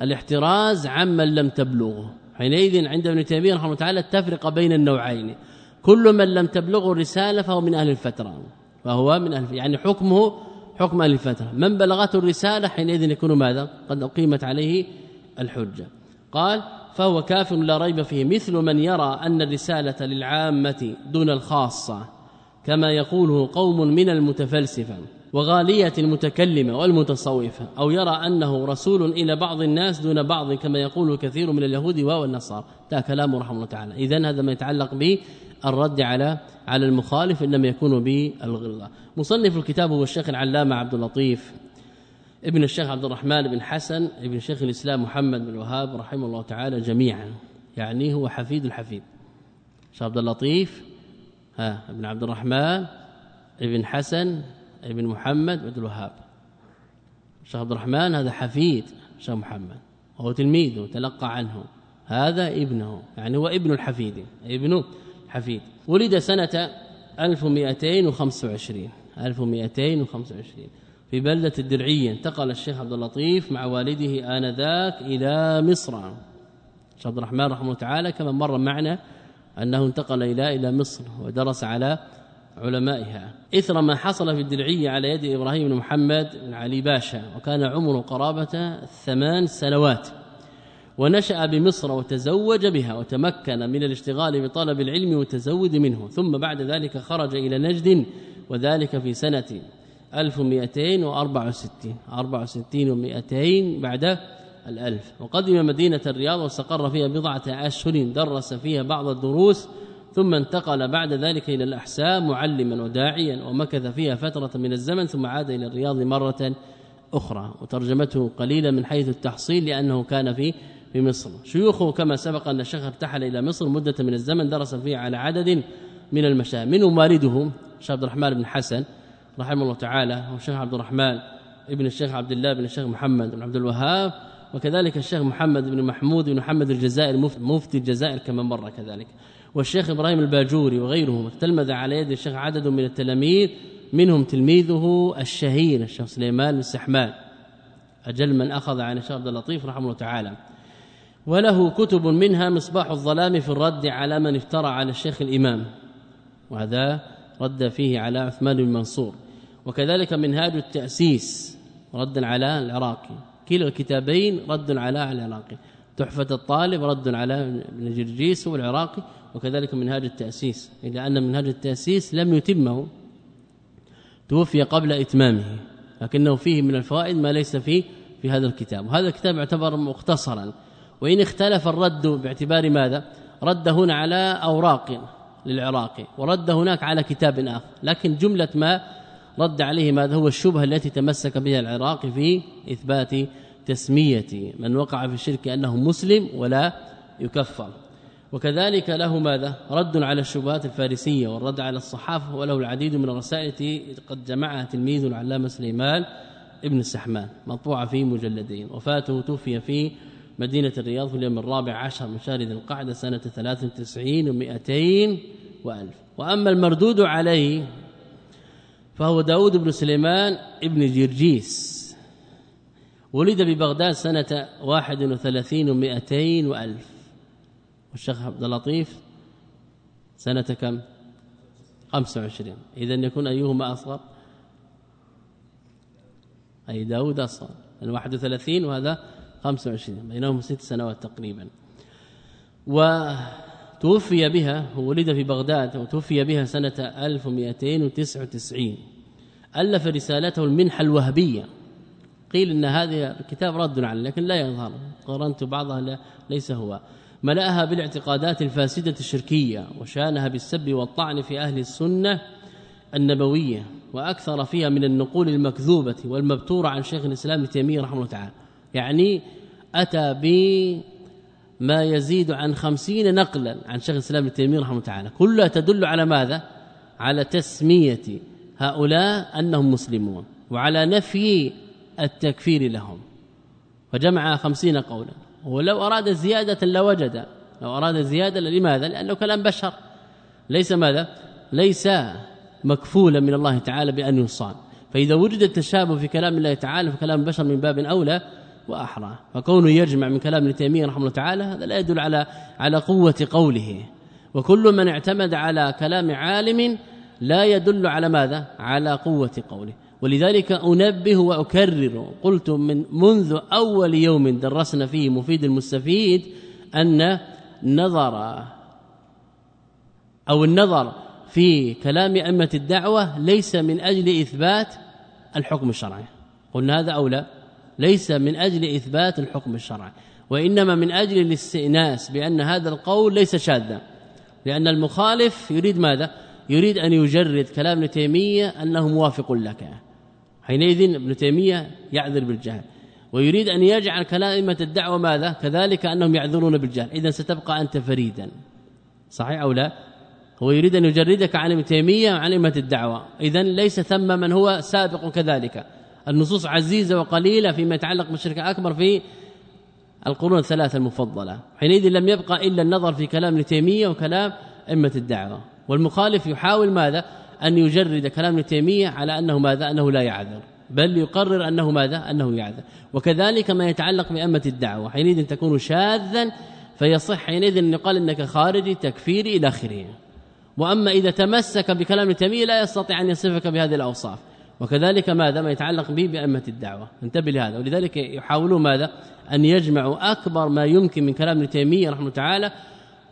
الاحتراز عمن لم تبلغه. حينئذ عند ابن تيمية رحمه الله تعالى التفرقة بين النوعين. كل من لم تبلغه الرسالة فهو من أهل الفترة. فهو من أهل يعني حكمه حكم أهل الفترة. من بلغته الرسالة حينئذ يكون ماذا؟ قد أقيمت عليه الحجة. قال فهو كافر لا ريب فيه. مثل من يرى أن الرسالة للعامة دون الخاصة كما يقوله قوم من المتفلسفة. وغالية المتكلمة والمتصوفة أو يرى أنه رسول إلى بعض الناس دون بعض كما يقول كثير من اليهود والنصارى ده كلامه رحمه الله تعالى. اذا هذا ما يتعلق به الرد على على المخالف إنما يكون بالغلظه مصنف الكتاب هو الشيخ العلامة عبد اللطيف ابن الشيخ عبد الرحمن بن حسن ابن شيخ الإسلام محمد بن الوهاب رحمه الله تعالى جميعا. يعني هو حفيد الحفيد. شيخ عبد اللطيف ها ابن عبد الرحمن ابن حسن ابن محمد بن الوهاب. شيخ عبد الرحمن هذا حفيد شيخ محمد وهو تلميذه تلقى عنه. هذا ابنه يعني هو ابن الحفيد ابن حفيد. ولد سنة 1225 1225 في بلدة الدرعية انتقل الشيخ عبد اللطيف مع والده آنذاك إلى مصر. الشيخ عبد الرحمن رحمه الله تعالى كما مر معنا أنه انتقل إلى إلى مصر ودرس على علمائها. إثر ما حصل في الدرعية على يد إبراهيم بن محمد بن علي باشا وكان عمره قرابة ثمان سنوات. ونشأ بمصر وتزوج بها وتمكن من الاشتغال بطلب العلم والتزود منه. ثم بعد ذلك خرج إلى نجد وذلك في سنة 1264 64 و200 بعد الألف. وقدم مدينة الرياض واستقر فيها بضعة أشهر درس فيها بعض الدروس ثم انتقل بعد ذلك إلى الأحساء معلما وداعيا ومكث فيها فترة من الزمن ثم عاد إلى الرياض مرة أخرى. وترجمته قليلا من حيث التحصيل لأنه كان في في مصر. شيوخه كما سبق أن الشيخ ارتحل إلى مصر مدة من الزمن درس فيها على عدد من المشايخ. منهم والده الشيخ عبد الرحمن بن حسن رحمه الله تعالى والشيخ عبد الرحمن ابن الشيخ عبد الله بن الشيخ محمد بن عبد الوهاب وكذلك الشيخ محمد بن محمود بن محمد الجزائر مفتي الجزائر كما مر كذلك. والشيخ إبراهيم الباجوري وغيرهم تلمذ على يد الشيخ عدد من التلاميذ منهم تلميذه الشهير الشيخ سليمان بن سحمان أجل من أخذ عن الشيخ عبد اللطيف رحمه الله تعالى. وله كتب منها مصباح الظلام في الرد على من افترى على الشيخ الإمام وهذا رد فيه على عثمان بن منصور. وكذلك منهاج التأسيس ردا على العراقي. كلا الكتابين رد على العراقي. تحفة الطالب رد على ابن جرجيس والعراقي وكذلك منهاج التأسيس. الا أن منهاج التأسيس لم يتمه توفي قبل إتمامه لكنه فيه من الفوائد ما ليس فيه في هذا الكتاب. وهذا الكتاب يعتبر مختصرا. وإن اختلف الرد باعتبار ماذا؟ رد هنا على أوراق للعراقي ورد هناك على كتاب آخر. لكن جملة ما رد عليه ماذا؟ هو الشبهة التي تمسك بها العراقي في إثبات تسميه من وقع في الشرك أنه مسلم ولا يكفر. وكذلك له ماذا؟ رد على الشبهات الفارسية والرد على الصحافة وله العديد من الرسائل التي قد جمعها تلميذ العلامة سليمان ابن السحمان مطبوعة في مجلدين. وفاته توفي في مدينة الرياض في اليوم الرابع عشر من شهر ذي القعدة سنة 93 و200 وألف. وأما المردود عليه فهو داود بن سليمان ابن جرجيس. ولد ببغداد سنة 31 و200 وألف. والشيخ عبد اللطيف سنة كم؟ 25 إذا يكون أيهما أصغر؟ أي داود أصغر. 31 وهذا 25 بينهم ست سنوات تقريبا. وتوفي بها ولد في بغداد وتوفي بها سنة 1299 ألف رسالته المنحة الوهبية. قيل إن هذا الكتاب رد عليه لكن لا يظهر. قرنت بعضها ليس هو. ملأها بالاعتقادات الفاسدة الشركية وشانها بالسب والطعن في أهل السنة النبوية وأكثر فيها من النقول المكذوبة والمبتورة عن شيخ الإسلام تيمية رحمه الله تعالى. يعني أتى بما يزيد عن خمسين نقلا عن شيخ الإسلام تيمية رحمه الله تعالى. كلها تدل على ماذا؟ على تسمية هؤلاء أنهم مسلمون وعلى نفي التكفير لهم. فجمع خمسين قولا. ولو أراد زيادة لوجد. لو أراد زيادة لماذا؟ لأنه كلام بشر. ليس ماذا؟ ليس مكفولا من الله تعالى بأن يصان. فإذا وجد التشابه في كلام الله تعالى فكلام البشر من باب أولى وأحرى. فكونه يجمع من كلام ابن تيمية رحمه الله تعالى هذا لا يدل على على قوة قوله. وكل من اعتمد على كلام عالم لا يدل على ماذا؟ على قوة قوله. ولذلك أنبه وأكرر قلت من منذ أول يوم درسنا فيه مفيد المستفيد أن نظر أو النظر في كلام أئمة الدعوة ليس من أجل إثبات الحكم الشرعي. قلنا هذا اولى ليس من أجل إثبات الحكم الشرعي وإنما من أجل الاستئناس بأن هذا القول ليس شاذا. لأن المخالف يريد ماذا؟ يريد أن يجرد كلام ابن تيمية أنه موافق لك. حينئذ ابن تيمية يعذر بالجهل ويريد أن يجعل كلام ائمه الدعوة ماذا؟ كذلك أنهم يعذرون بالجهل إذا ستبقى أنت فريدا. صحيح أو لا؟ هو يريد أن يجردك عن ابن تيمية وعن أئمة الدعوة. اذا ليس ثم من هو سابق كذلك. النصوص عزيزة وقليلة فيما يتعلق بالشرك الأكبر في القرون الثلاثة المفضلة. حينئذ لم يبقى إلا النظر في كلام ابن تيمية وكلام أئمة الدعوة. والمخالف يحاول ماذا؟ أن يجرد كلام ابن تيمية على أنه ماذا؟ أنه لا يعذر. بل يقرر أنه ماذا؟ أنه يعذر. وكذلك ما يتعلق بائمه الدعوة. حينئذ تكون شاذا فيصح حينئذ أن يقال إنك خارجي تكفيري إلى آخره. وأما إذا تمسك بكلام تيمية لا يستطيع أن يصفك بهذه الأوصاف. وكذلك ماذا؟ ما يتعلق به بأمة الدعوة. انتبه لهذا. ولذلك يحاولون ماذا؟ أن يجمعوا أكبر ما يمكن من كلام ابن تيمية رحمه تعالى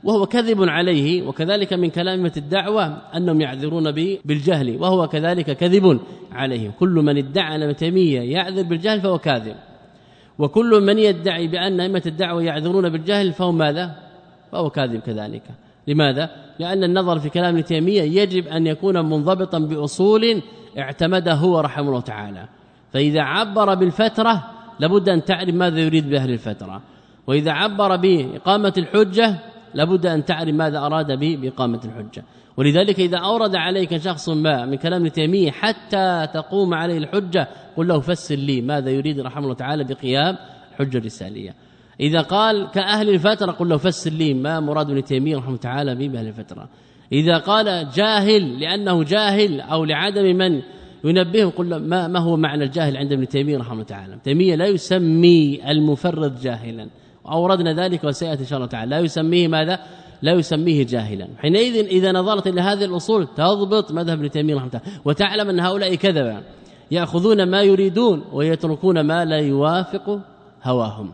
وهو كذب عليه وكذلك من كلام الدعوة أنهم يعذرون به بالجهل وهو كذلك كذب عليهم. كل من ادعى أن ابن تيمية يعذر بالجهل فهو كاذب. وكل من يدعي بأن أئمة الدعوة يعذرون بالجهل فهو ماذا؟ فهو كاذب كذلك. لماذا؟ لأن النظر في كلام ابن تيمية يجب أن يكون منضبطا بأصول اعتمده هو رحمه الله تعالى. فإذا عبر بالفترة لابد أن تعرف ماذا يريد بأهل الفترة. وإذا عبر بإقامة الحجة لابد أن تعرف ماذا أراد به بإقامة الحجة. ولذلك إذا أورد عليك شخص ما من كلام ابن تيمية حتى تقوم عليه الحجة قل له فسر لي ماذا يريد رحمه الله تعالى بقيام حجة رساليه إذا قال كأهل الفترة قل له فسر لي ما مراد ابن تيمية رحمه تعالى به بأهل الفترة. إذا قال جاهل لأنه جاهل أو لعدم من ينبهه قل له ما, ما هو معنى الجاهل عند ابن تيمية رحمه تعالى؟ تيمية لا يسمي المفرد جاهلا. أوردنا ذلك وسيأتي إن شاء الله تعالى. لا يسميه ماذا؟ لا يسميه جاهلا. حينئذ إذا نظرت إلى هذه الأصول تضبط مذهب ابن تيمية رحمه تعالى. وتعلم أن هؤلاء كذبا. يأخذون ما يريدون ويتركون ما لا يوافق هواهم.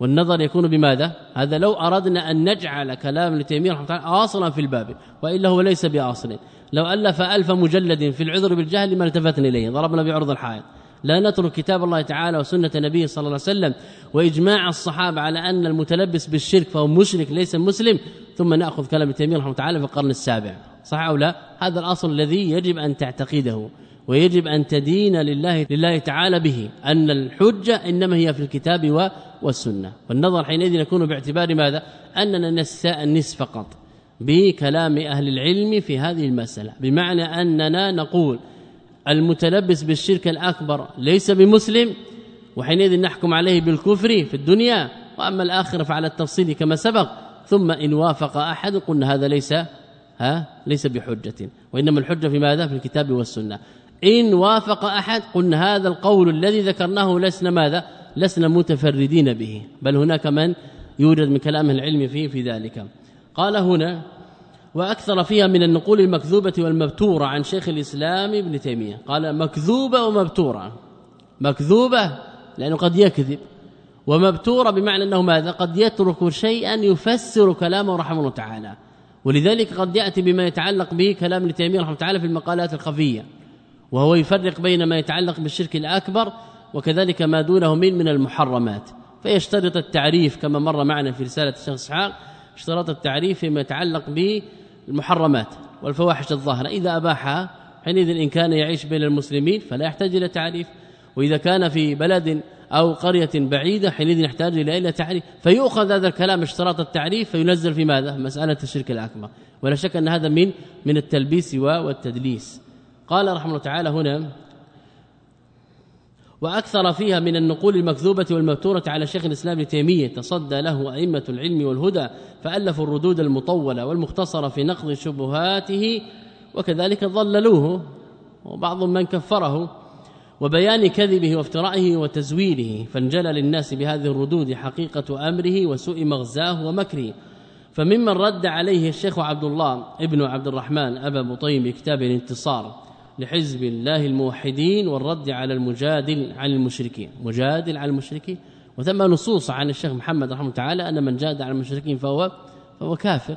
والنظر يكون بماذا؟ هذا لو أردنا أن نجعل كلام ابن تيمية رحمه الله أصلا في الباب. وإلا هو ليس بأصل. لو ألف ألف مجلد في العذر بالجهل ما التفتنا إليه. ضربنا بعرض الحائط. لا نترك كتاب الله تعالى وسنة النبي صلى الله عليه وسلم وإجماع الصحابة على أن المتلبس بالشرك فهو مشرك ليس مسلم ثم نأخذ كلام ابن تيمية رحمه الله تعالى في القرن السابع. صح أو لا؟ هذا الأصل الذي يجب أن تعتقده ويجب أن تدين لله لله تعالى به أن الحجة إنما هي في الكتاب والسنة. والنظر حينئذ يكون باعتبار ماذا؟ أننا نستأنس فقط بكلام أهل العلم في هذه المسألة بمعنى أننا نقول المتلبس بالشرك الأكبر ليس بمسلم وحينئذ نحكم عليه بالكفر في الدنيا وأما الآخرة فعلى التفصيل كما سبق. ثم إن وافق أحد قلنا هذا ليس ها ليس بحجة. وإنما الحجة في ماذا؟ في الكتاب والسنة. إن وافق أحد قلنا هذا القول الذي ذكرناه لسنا ماذا؟ لسنا متفردين به. بل هناك من يوجد من كلام العلم فيه في ذلك. قال هنا وأكثر فيها من النقول المكذوبة والمبتورة عن شيخ الإسلام ابن تيمية. قال مكذوبة ومبتورة. مكذوبة لأنه قد يكذب. ومبتورة بمعنى أنه ماذا؟ قد يترك شيئا يفسر كلامه رحمه الله تعالى. ولذلك قد يأتي بما يتعلق به كلام ابن تيمية رحمه الله تعالى في المقالات الخفية. وهو يفرق بين ما يتعلق بالشرك الأكبر وكذلك ما دونه من من المحرمات. فيشترط التعريف كما مر معنا في رسالة الشيخ إسحاق اشترط التعريف فيما يتعلق بالمحرمات والفواحش الظاهرة. إذا أباحها حينئذ إن كان يعيش بين المسلمين فلا يحتاج إلى تعريف. وإذا كان في بلد أو قرية بعيدة حينئذ يحتاج إلى تعريف. فيؤخذ هذا الكلام اشتراط التعريف فينزل في ماذا؟ مسألة الشرك الأكبر. ولا شك أن هذا من من التلبيس والتدليس. قال رحمه الله تعالى هنا وأكثر فيها من النقول المكذوبة والمبتوره على شيخ الإسلام ابن تيمية تصدى له أئمة العلم والهدى فألفوا الردود المطولة والمختصرة في نقض شبهاته وكذلك ضللوه وبعضهم من كفره وبيان كذبه وافترائه وتزويره فانجلى للناس بهذه الردود حقيقة أمره وسوء مغزاه ومكره. فممن رد عليه الشيخ عبد الله ابن عبد الرحمن أبا بطيم بكتاب الانتصار. لحزب الله الموحدين والرد على المجادل عن المشركين. مجادل على المشركين. وثم نصوص عن الشيخ محمد رحمه تعالى أن من جاد على المشركين فهو فهو كافر.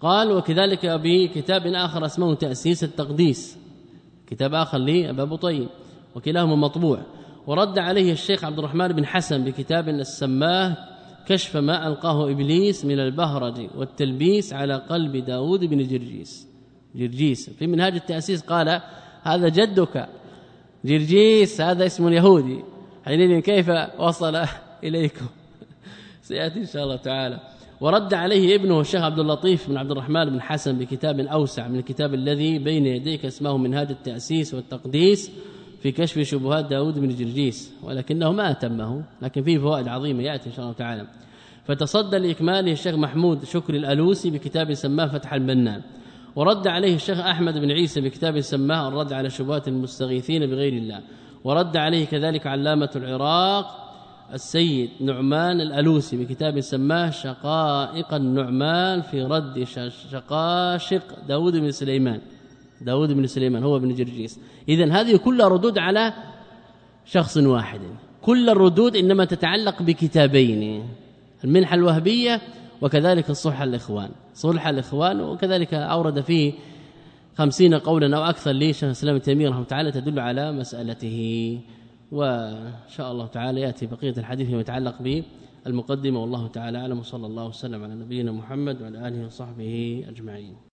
قال وكذلك بكتاب آخر اسمه تأسيس التقديس. كتاب آخر لابا بطين وكلاهما مطبوع. ورد عليه الشيخ عبد الرحمن بن حسن بكتاب السماه كشف ما ألقاه إبليس من البهرج والتلبيس على قلب داود بن جرجيس. جرجيس. في منهاج التأسيس قال هذا جدك جرجيس هذا اسم يهودي حينئذ كيف وصل إليكم؟ سيأتي إن شاء الله تعالى. ورد عليه ابنه الشيخ عبد اللطيف بن عبد الرحمن بن حسن بكتاب أوسع من الكتاب الذي بين يديك اسمه منهاج التأسيس والتقديس في كشف شبهات داود بن جرجيس ولكنه ما أتمه لكن فيه فوائد عظيمة يأتي إن شاء الله تعالى. فتصدى لإكماله الشيخ محمود شكر الألوسي بكتاب سماه فتح المنان. ورد عليه الشيخ أحمد بن عيسى بكتاب سماه الرد على شبهات المستغيثين بغير الله. ورد عليه كذلك علامة العراق السيد نعمان الألوسي بكتاب سماه شقائق النعمان في رد شقاشق داود بن سليمان. داود بن سليمان هو ابن جرجيس. اذا هذه كلها ردود على شخص واحد. كل الردود إنما تتعلق بكتابين. المنحة الوهبية وكذلك الصلح الإخوان. صلح الإخوان وكذلك أورد فيه خمسين قولا أو أكثر لشيخ الإسلام تيمية رحمه تعالى تدل على مسألته. وإن شاء الله تعالى يأتي بقية الحديث فيما يتعلق به المقدمه والله تعالى أعلم. وصلى الله وسلم على نبينا محمد وعلى آله وصحبه أجمعين.